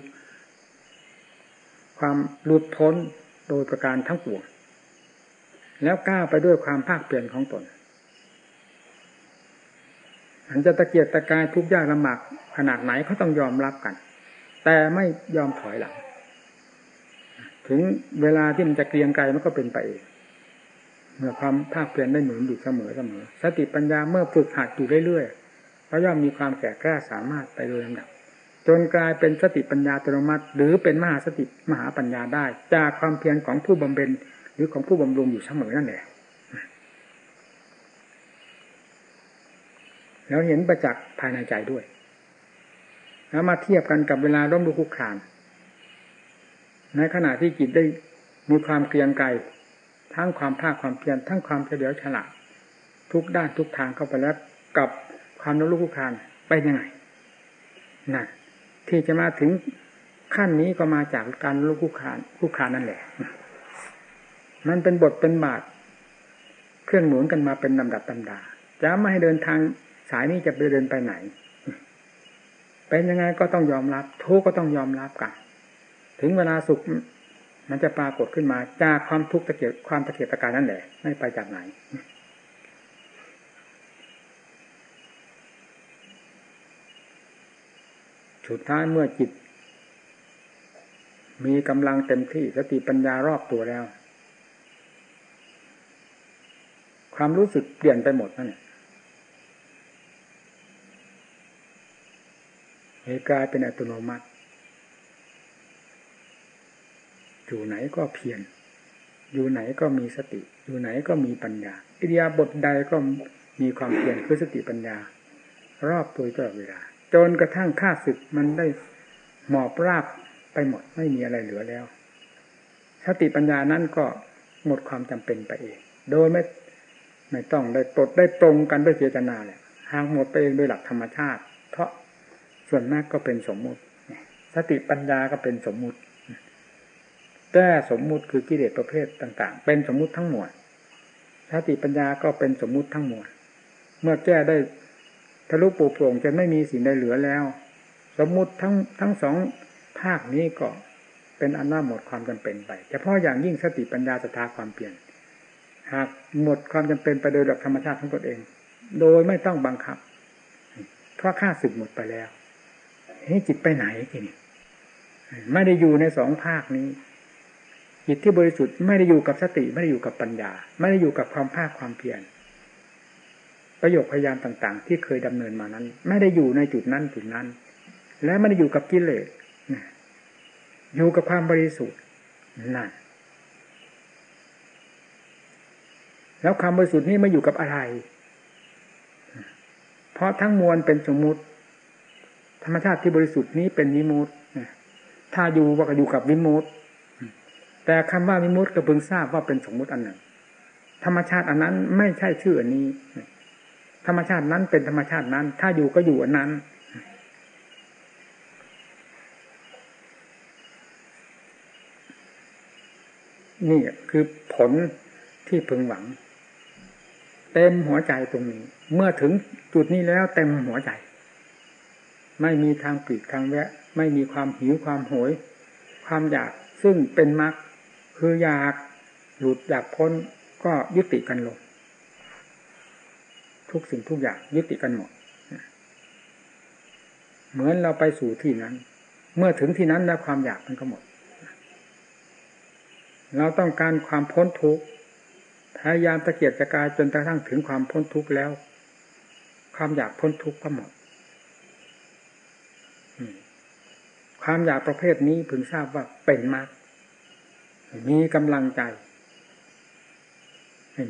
ความหลุดพ้นโดยประการทั้งปวงแล้วก้าวไปด้วยความภาคเปลี่ยนของตนอันจะตะเกียกตะกายทุกยากลำบากขนาดไหนเขาต้องยอมรับกัน แต่ไม่ยอมถอยหลัง ถึงเวลาที่มันจะเกรียงไกลมันก็เป็นไปเองเมื่อความภาคเปลี่ยนได้หนุนอยู่เสมอเสมอ สติปัญญาเมื่อฝึกหัดอยู่เรื่อย ๆก็ย่อมมีความแก่กล้าสามารถไปโดยลำดับ จนกลายเป็นสติปัญญาอัตโนมัติ หรือเป็นมหาสติมหาปัญญาได้ จากความเพียรของผู้บำเพ็ญหรือของผู้บำรุงอยู่เสมอนั่นแหละแล้วเห็นประจักษ์ภายในใจด้วย แล้วมาเทียบกันกับเวลาร่มดูคุกคาน ในขณะที่จิตได้มีความเกรียงไกรทั้งความภาคความเพียรทั้งความเฉลียวฉลาดทุกด้านทุกทางเข้าไปแล้วกับ ความร่มดูคุกคานไปยังไงนั่นที่จะมาถึงขั้นนี้ก็มาจากการลุกคุกคานคุกคานนั่นแหละ มันเป็นบทเป็นบาทเครื่องหนุนกันมาเป็นลำดับตำดา จะไม่ให้เดินทางสายนี้จะไปเดินไปไหน เป็นยังไงก็ต้องยอมรับทุกก็ต้องยอมรับกัน ถึงเวลาสุขมันจะปรากฏขึ้นมาจากความทุกข์ตะเกียบความตะเกียบตะการนั่นแหละ ไม่ไปจากไหน สุดท้ายเมื่อจิต มีกำลังเต็มที่สติปัญญารอบตัวแล้ว ความรู้สึกเปลี่ยนไปหมดนั่นแหละเลยกลายเป็นอัตโนมัติ อยู่ไหนก็เพียรอยู่ไหนก็มีสติ อยู่ไหนก็มีปัญญา อิริยาบถใดก็มีความเพียรคือสติปัญญา รอบตัวตลอดเวลา จนกระทั่งข้าศึกมันได้หมอบราบไปหมดไม่มีอะไรเหลือแล้วสติปัญญานั้นก็หมดความจำเป็นไปเอง โดยไม่ไม่ต้องได้ตดได้ตรงกันด้วยเจตนาเลยห่างหมดไปเองโดยหลักธรรมชาติ เพราะส่วนมากก็เป็นสมมุติ สติปัญญาก็เป็นสมมุติแต่สมมุติคือกิเลสประเภทต่าง ๆ เป็นสมมุติทั้งหมดสติปัญญาก็เป็นสมมุติทั้งหมดเมื่อแก้ได้ะลุปูโปร่งจะไม่มีสิ่งใดเหลือแล้ว สมมุติทั้งทั้งสองภาคนี้ก็เป็นอันว่าหมดความจำเป็นไปเฉพาะอย่างยิ่งสติปัญญาสถาความเปลี่ยน หากหมดความจำเป็นไปโดยหลักธรรมชาติของตนเอง โดยไม่ต้องบังคับ เพราะค่าสึกหมดไปแล้วนี่จิตไปไหนทีนี้ไม่ได้อยู่ในสองภาคนี้ จิตที่บริสุทธิ์ไม่ได้อยู่กับสติ ไม่ได้อยู่กับปัญญา ไม่ได้อยู่กับความภาคความเพียร ประโยคพยายามต่างๆ ที่เคยดำเนินมานั้น ไม่ได้อยู่ในจุดนั้นจุดนั้น และไม่ได้อยู่กับกิเลสอยู่กับความบริสุทธิ์นั่นแล้วความบริสุทธิ์นี้มาอยู่กับอะไร เพราะทั้งมวลเป็นสมมุติ ธรรมชาติที่บริสุทธิ์นี้เป็นวิมุตถ้าอยู่ว่าก็อยู่กับวิมุตแต่คำว่าวิมุตก็เพิ่งทราบว่าเป็นสมมุติอันหนึ่ง ธรรมชาติอันนั้นไม่ใช่ชื่ออันนี้ ธรรมชาตินั้นเป็นธรรมชาตินั้น ถ้าอยู่ก็อยู่อันนั้น นี่คือผลที่พึงหวัง เต็มหัวใจตรงนี้ เมื่อถึงจุดนี้แล้วเต็มหัวใจ ไม่มีทางปิดทางแวะ ไม่มีความหิวความโหย ความอยากซึ่งเป็นมรรคคืออยากหลุดอยากพ้นก็ยุติกันลง ทุกสิ่งทุกอย่างยุติกันหมดเหมือนเราไปสู่ที่นั้น เมื่อถึงที่นั้นแล้วความอยากมันก็หมด เราต้องการความพ้นทุกข์พยายามตะเกียกตะกายจนกระทั่งถึงความพ้นทุกข์แล้ว ความอยากพ้นทุกข์ก็หมดความอยากประเภทนี้พึงทราบว่าเป็นมากมีกำลังใจ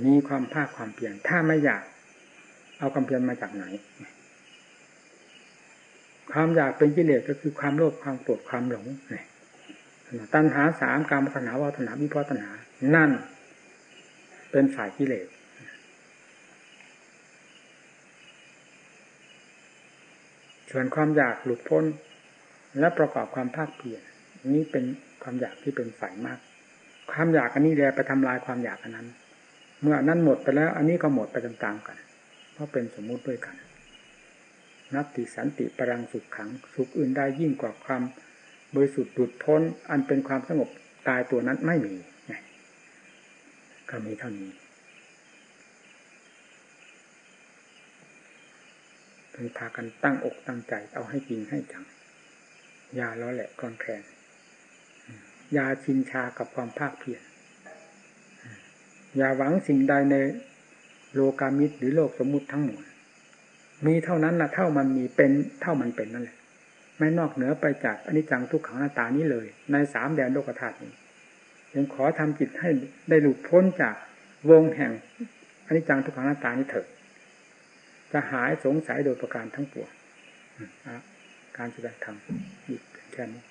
มีความภาคความเปลี่ยนถ้าไม่อยาก เอาความเพียรมาจากไหน ความอยากเป็นกิเลสก็คือความโลภความโกรธความหลงตัณหาสามการมตัณหาวาตนาวิพาตนา นั่น เป็นฝ่ายกิเลสส่วนความอยากหลุดพ้น และประกอบความภาคเปลี่ยนนี้เป็นความอยากที่เป็นฝ่ายมาก ความอยากอันนี้แลไปทำลายความอยากอันนั้น เมื่อนั้นหมดไปแล้ว อันนี้ก็หมดไปตามๆกัน เพราะเป็นสมมุติด้วยกัน นัตติสันติปรังสุขขัง สุขอื่นได้ยิ่งกว่าความบริสุทธิ์หลุดพ้น อันเป็นความสงบตายตัวนั้นไม่มีก็มีเท่านี้ต้อพากันตั้งอกตั้งใจเอาให้จริงให้จัง ยาล้อแหละกรอนแคลนยาชินชากับความภาคเพียรอย่าหวังสิ่งใดใน โลกามิตรหรือโลกสมมุติทั้งหมด มีเท่านั้นนะเท่ามันมีเป็นเท่ามันเป็นนั่นแหละ ไม่นอกเหนือไปจากอนิจจังทุกขังหน้าตานี้เลย ในสามแดนโลกธาตุนี้ยังขอทำจิตให้ได้หลุดพ้นจากวงแห่งอนิจจังทุกขังหน้าตานี้เถิดจะหายสงสัยโดยประการทั้งปวงการแสดงธรรมอีกแค่นี้